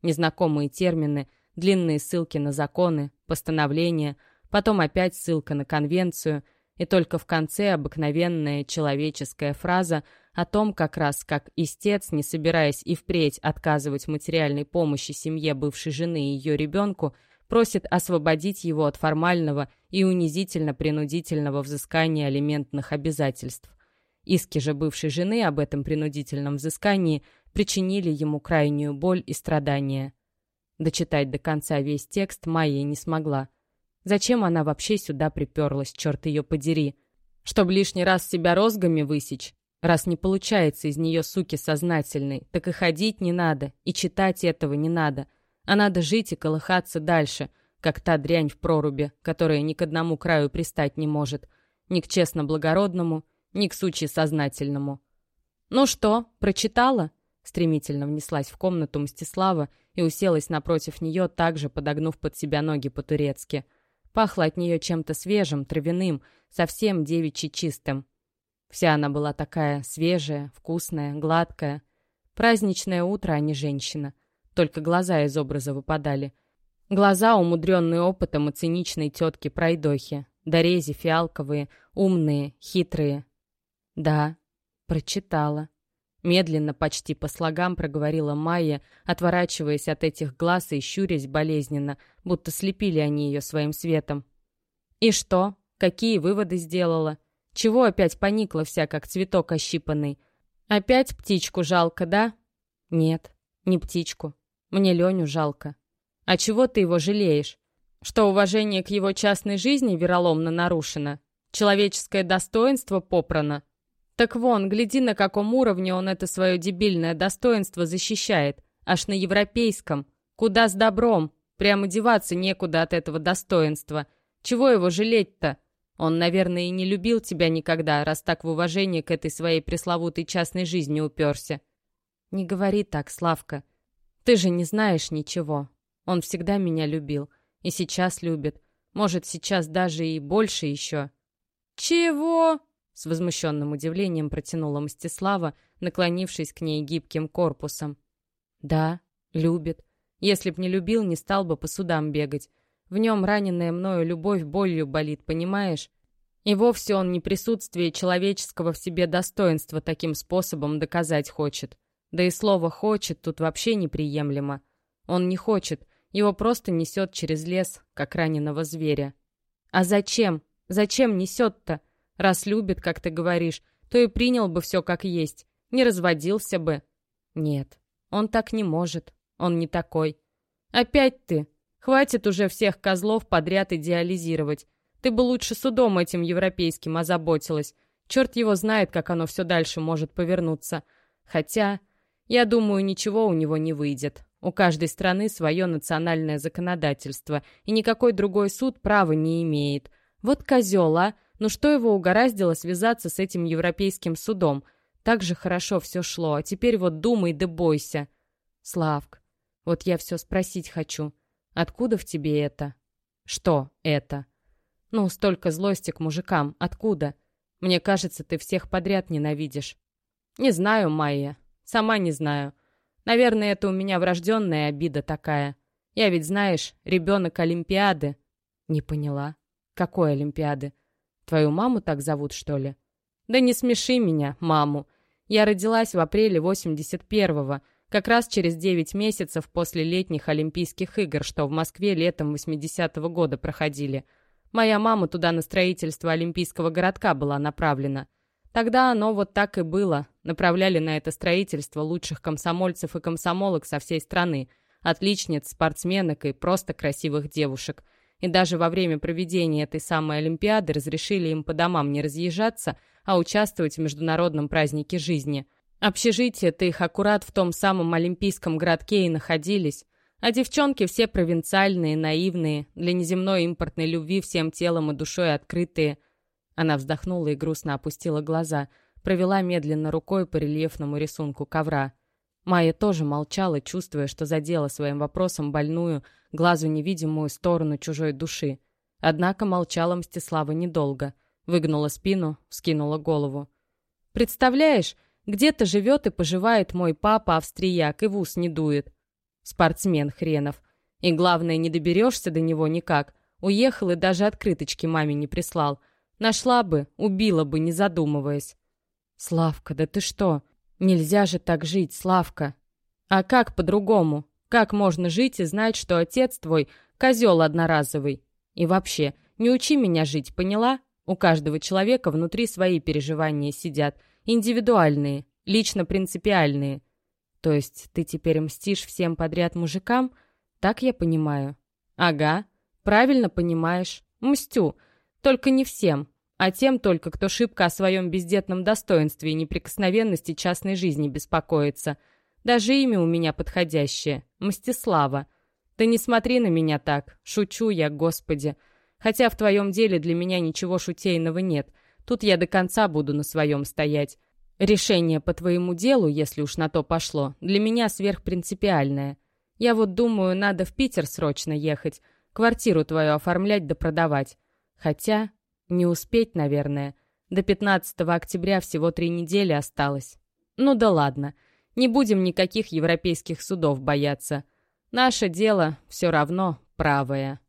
Незнакомые термины, длинные ссылки на законы, постановления, потом опять ссылка на конвенцию, и только в конце обыкновенная человеческая фраза о том, как раз как истец, не собираясь и впредь отказывать материальной помощи семье бывшей жены и ее ребенку, просит освободить его от формального и унизительно-принудительного взыскания алиментных обязательств. Иски же бывшей жены об этом принудительном взыскании причинили ему крайнюю боль и страдания. Дочитать до конца весь текст Майя не смогла. Зачем она вообще сюда приперлась, черт ее подери? Чтоб лишний раз себя розгами высечь? Раз не получается из нее суки сознательной, так и ходить не надо, и читать этого не надо — а надо жить и колыхаться дальше, как та дрянь в проруби, которая ни к одному краю пристать не может, ни к честно-благородному, ни к сучи сознательному. «Ну что, прочитала?» Стремительно внеслась в комнату Мстислава и уселась напротив нее, также подогнув под себя ноги по-турецки. Пахло от нее чем-то свежим, травяным, совсем девичьи чистым. Вся она была такая свежая, вкусная, гладкая. Праздничное утро, а не женщина — только глаза из образа выпадали. Глаза, умудренные опытом и циничной тетки-пройдохи. Дорези фиалковые, умные, хитрые. Да, прочитала. Медленно, почти по слогам проговорила Майя, отворачиваясь от этих глаз и щурясь болезненно, будто слепили они ее своим светом. «И что? Какие выводы сделала? Чего опять поникла вся, как цветок ощипанный? Опять птичку жалко, да?» «Нет, не птичку. Мне Леню жалко. А чего ты его жалеешь? Что уважение к его частной жизни вероломно нарушено? Человеческое достоинство попрано? Так вон, гляди, на каком уровне он это свое дебильное достоинство защищает. Аж на европейском. Куда с добром? Прямо деваться некуда от этого достоинства. Чего его жалеть-то? Он, наверное, и не любил тебя никогда, раз так в уважение к этой своей пресловутой частной жизни уперся. Не говори так, Славка. Ты же не знаешь ничего. Он всегда меня любил. И сейчас любит. Может, сейчас даже и больше еще. «Чего?» — с возмущенным удивлением протянула Мстислава, наклонившись к ней гибким корпусом. «Да, любит. Если б не любил, не стал бы по судам бегать. В нем раненая мною любовь болью болит, понимаешь? И вовсе он не присутствие человеческого в себе достоинства таким способом доказать хочет. Да и слово «хочет» тут вообще неприемлемо. Он не хочет, его просто несет через лес, как раненого зверя. А зачем? Зачем несет-то? Раз любит, как ты говоришь, то и принял бы все как есть, не разводился бы. Нет, он так не может, он не такой. Опять ты. Хватит уже всех козлов подряд идеализировать. Ты бы лучше судом этим европейским озаботилась. Черт его знает, как оно все дальше может повернуться. Хотя я думаю, ничего у него не выйдет. У каждой страны свое национальное законодательство, и никакой другой суд права не имеет. Вот козел, а? Ну что его угораздило связаться с этим европейским судом? Так же хорошо все шло, а теперь вот думай да бойся. Славк, Вот я все спросить хочу. Откуда в тебе это? Что это? Ну, столько злости к мужикам. Откуда? Мне кажется, ты всех подряд ненавидишь. Не знаю, Майя. Сама не знаю. Наверное, это у меня врожденная обида такая. Я ведь, знаешь, ребенок Олимпиады. Не поняла. Какой Олимпиады? Твою маму так зовут, что ли? Да не смеши меня, маму. Я родилась в апреле 81-го, как раз через 9 месяцев после летних Олимпийских игр, что в Москве летом 80-го года проходили. Моя мама туда на строительство Олимпийского городка была направлена. Тогда оно вот так и было. Направляли на это строительство лучших комсомольцев и комсомолок со всей страны, отличниц, спортсменок и просто красивых девушек. И даже во время проведения этой самой Олимпиады разрешили им по домам не разъезжаться, а участвовать в международном празднике жизни. Общежитие-то их аккурат в том самом олимпийском городке и находились. А девчонки все провинциальные, наивные, для неземной импортной любви всем телом и душой открытые – она вздохнула и грустно опустила глаза, провела медленно рукой по рельефному рисунку ковра. Майя тоже молчала, чувствуя, что задела своим вопросом больную, глазу невидимую сторону чужой души. Однако молчала Мстислава недолго. Выгнула спину, скинула голову. «Представляешь, где-то живет и поживает мой папа-австрияк и в ус не дует. Спортсмен хренов. И главное, не доберешься до него никак. Уехал и даже открыточки маме не прислал. Нашла бы, убила бы, не задумываясь. Славка, да ты что? Нельзя же так жить, Славка. А как по-другому? Как можно жить и знать, что отец твой — козел одноразовый? И вообще, не учи меня жить, поняла? У каждого человека внутри свои переживания сидят, индивидуальные, лично принципиальные. То есть ты теперь мстишь всем подряд мужикам? Так я понимаю? Ага, правильно понимаешь. Мстю, только не всем, а тем только, кто шибко о своем бездетном достоинстве и неприкосновенности частной жизни беспокоится. Даже имя у меня подходящее — Мстислава. Да не смотри на меня так, шучу я, господи. Хотя в твоем деле для меня ничего шутейного нет. Тут я до конца буду на своем стоять. Решение по твоему делу, если уж на то пошло, для меня сверхпринципиальное. Я вот думаю, надо в Питер срочно ехать, квартиру твою оформлять да продавать. Хотя, не успеть, наверное. До 15 октября всего три недели осталось. Ну да ладно, не будем никаких европейских судов бояться. Наше дело все равно правое.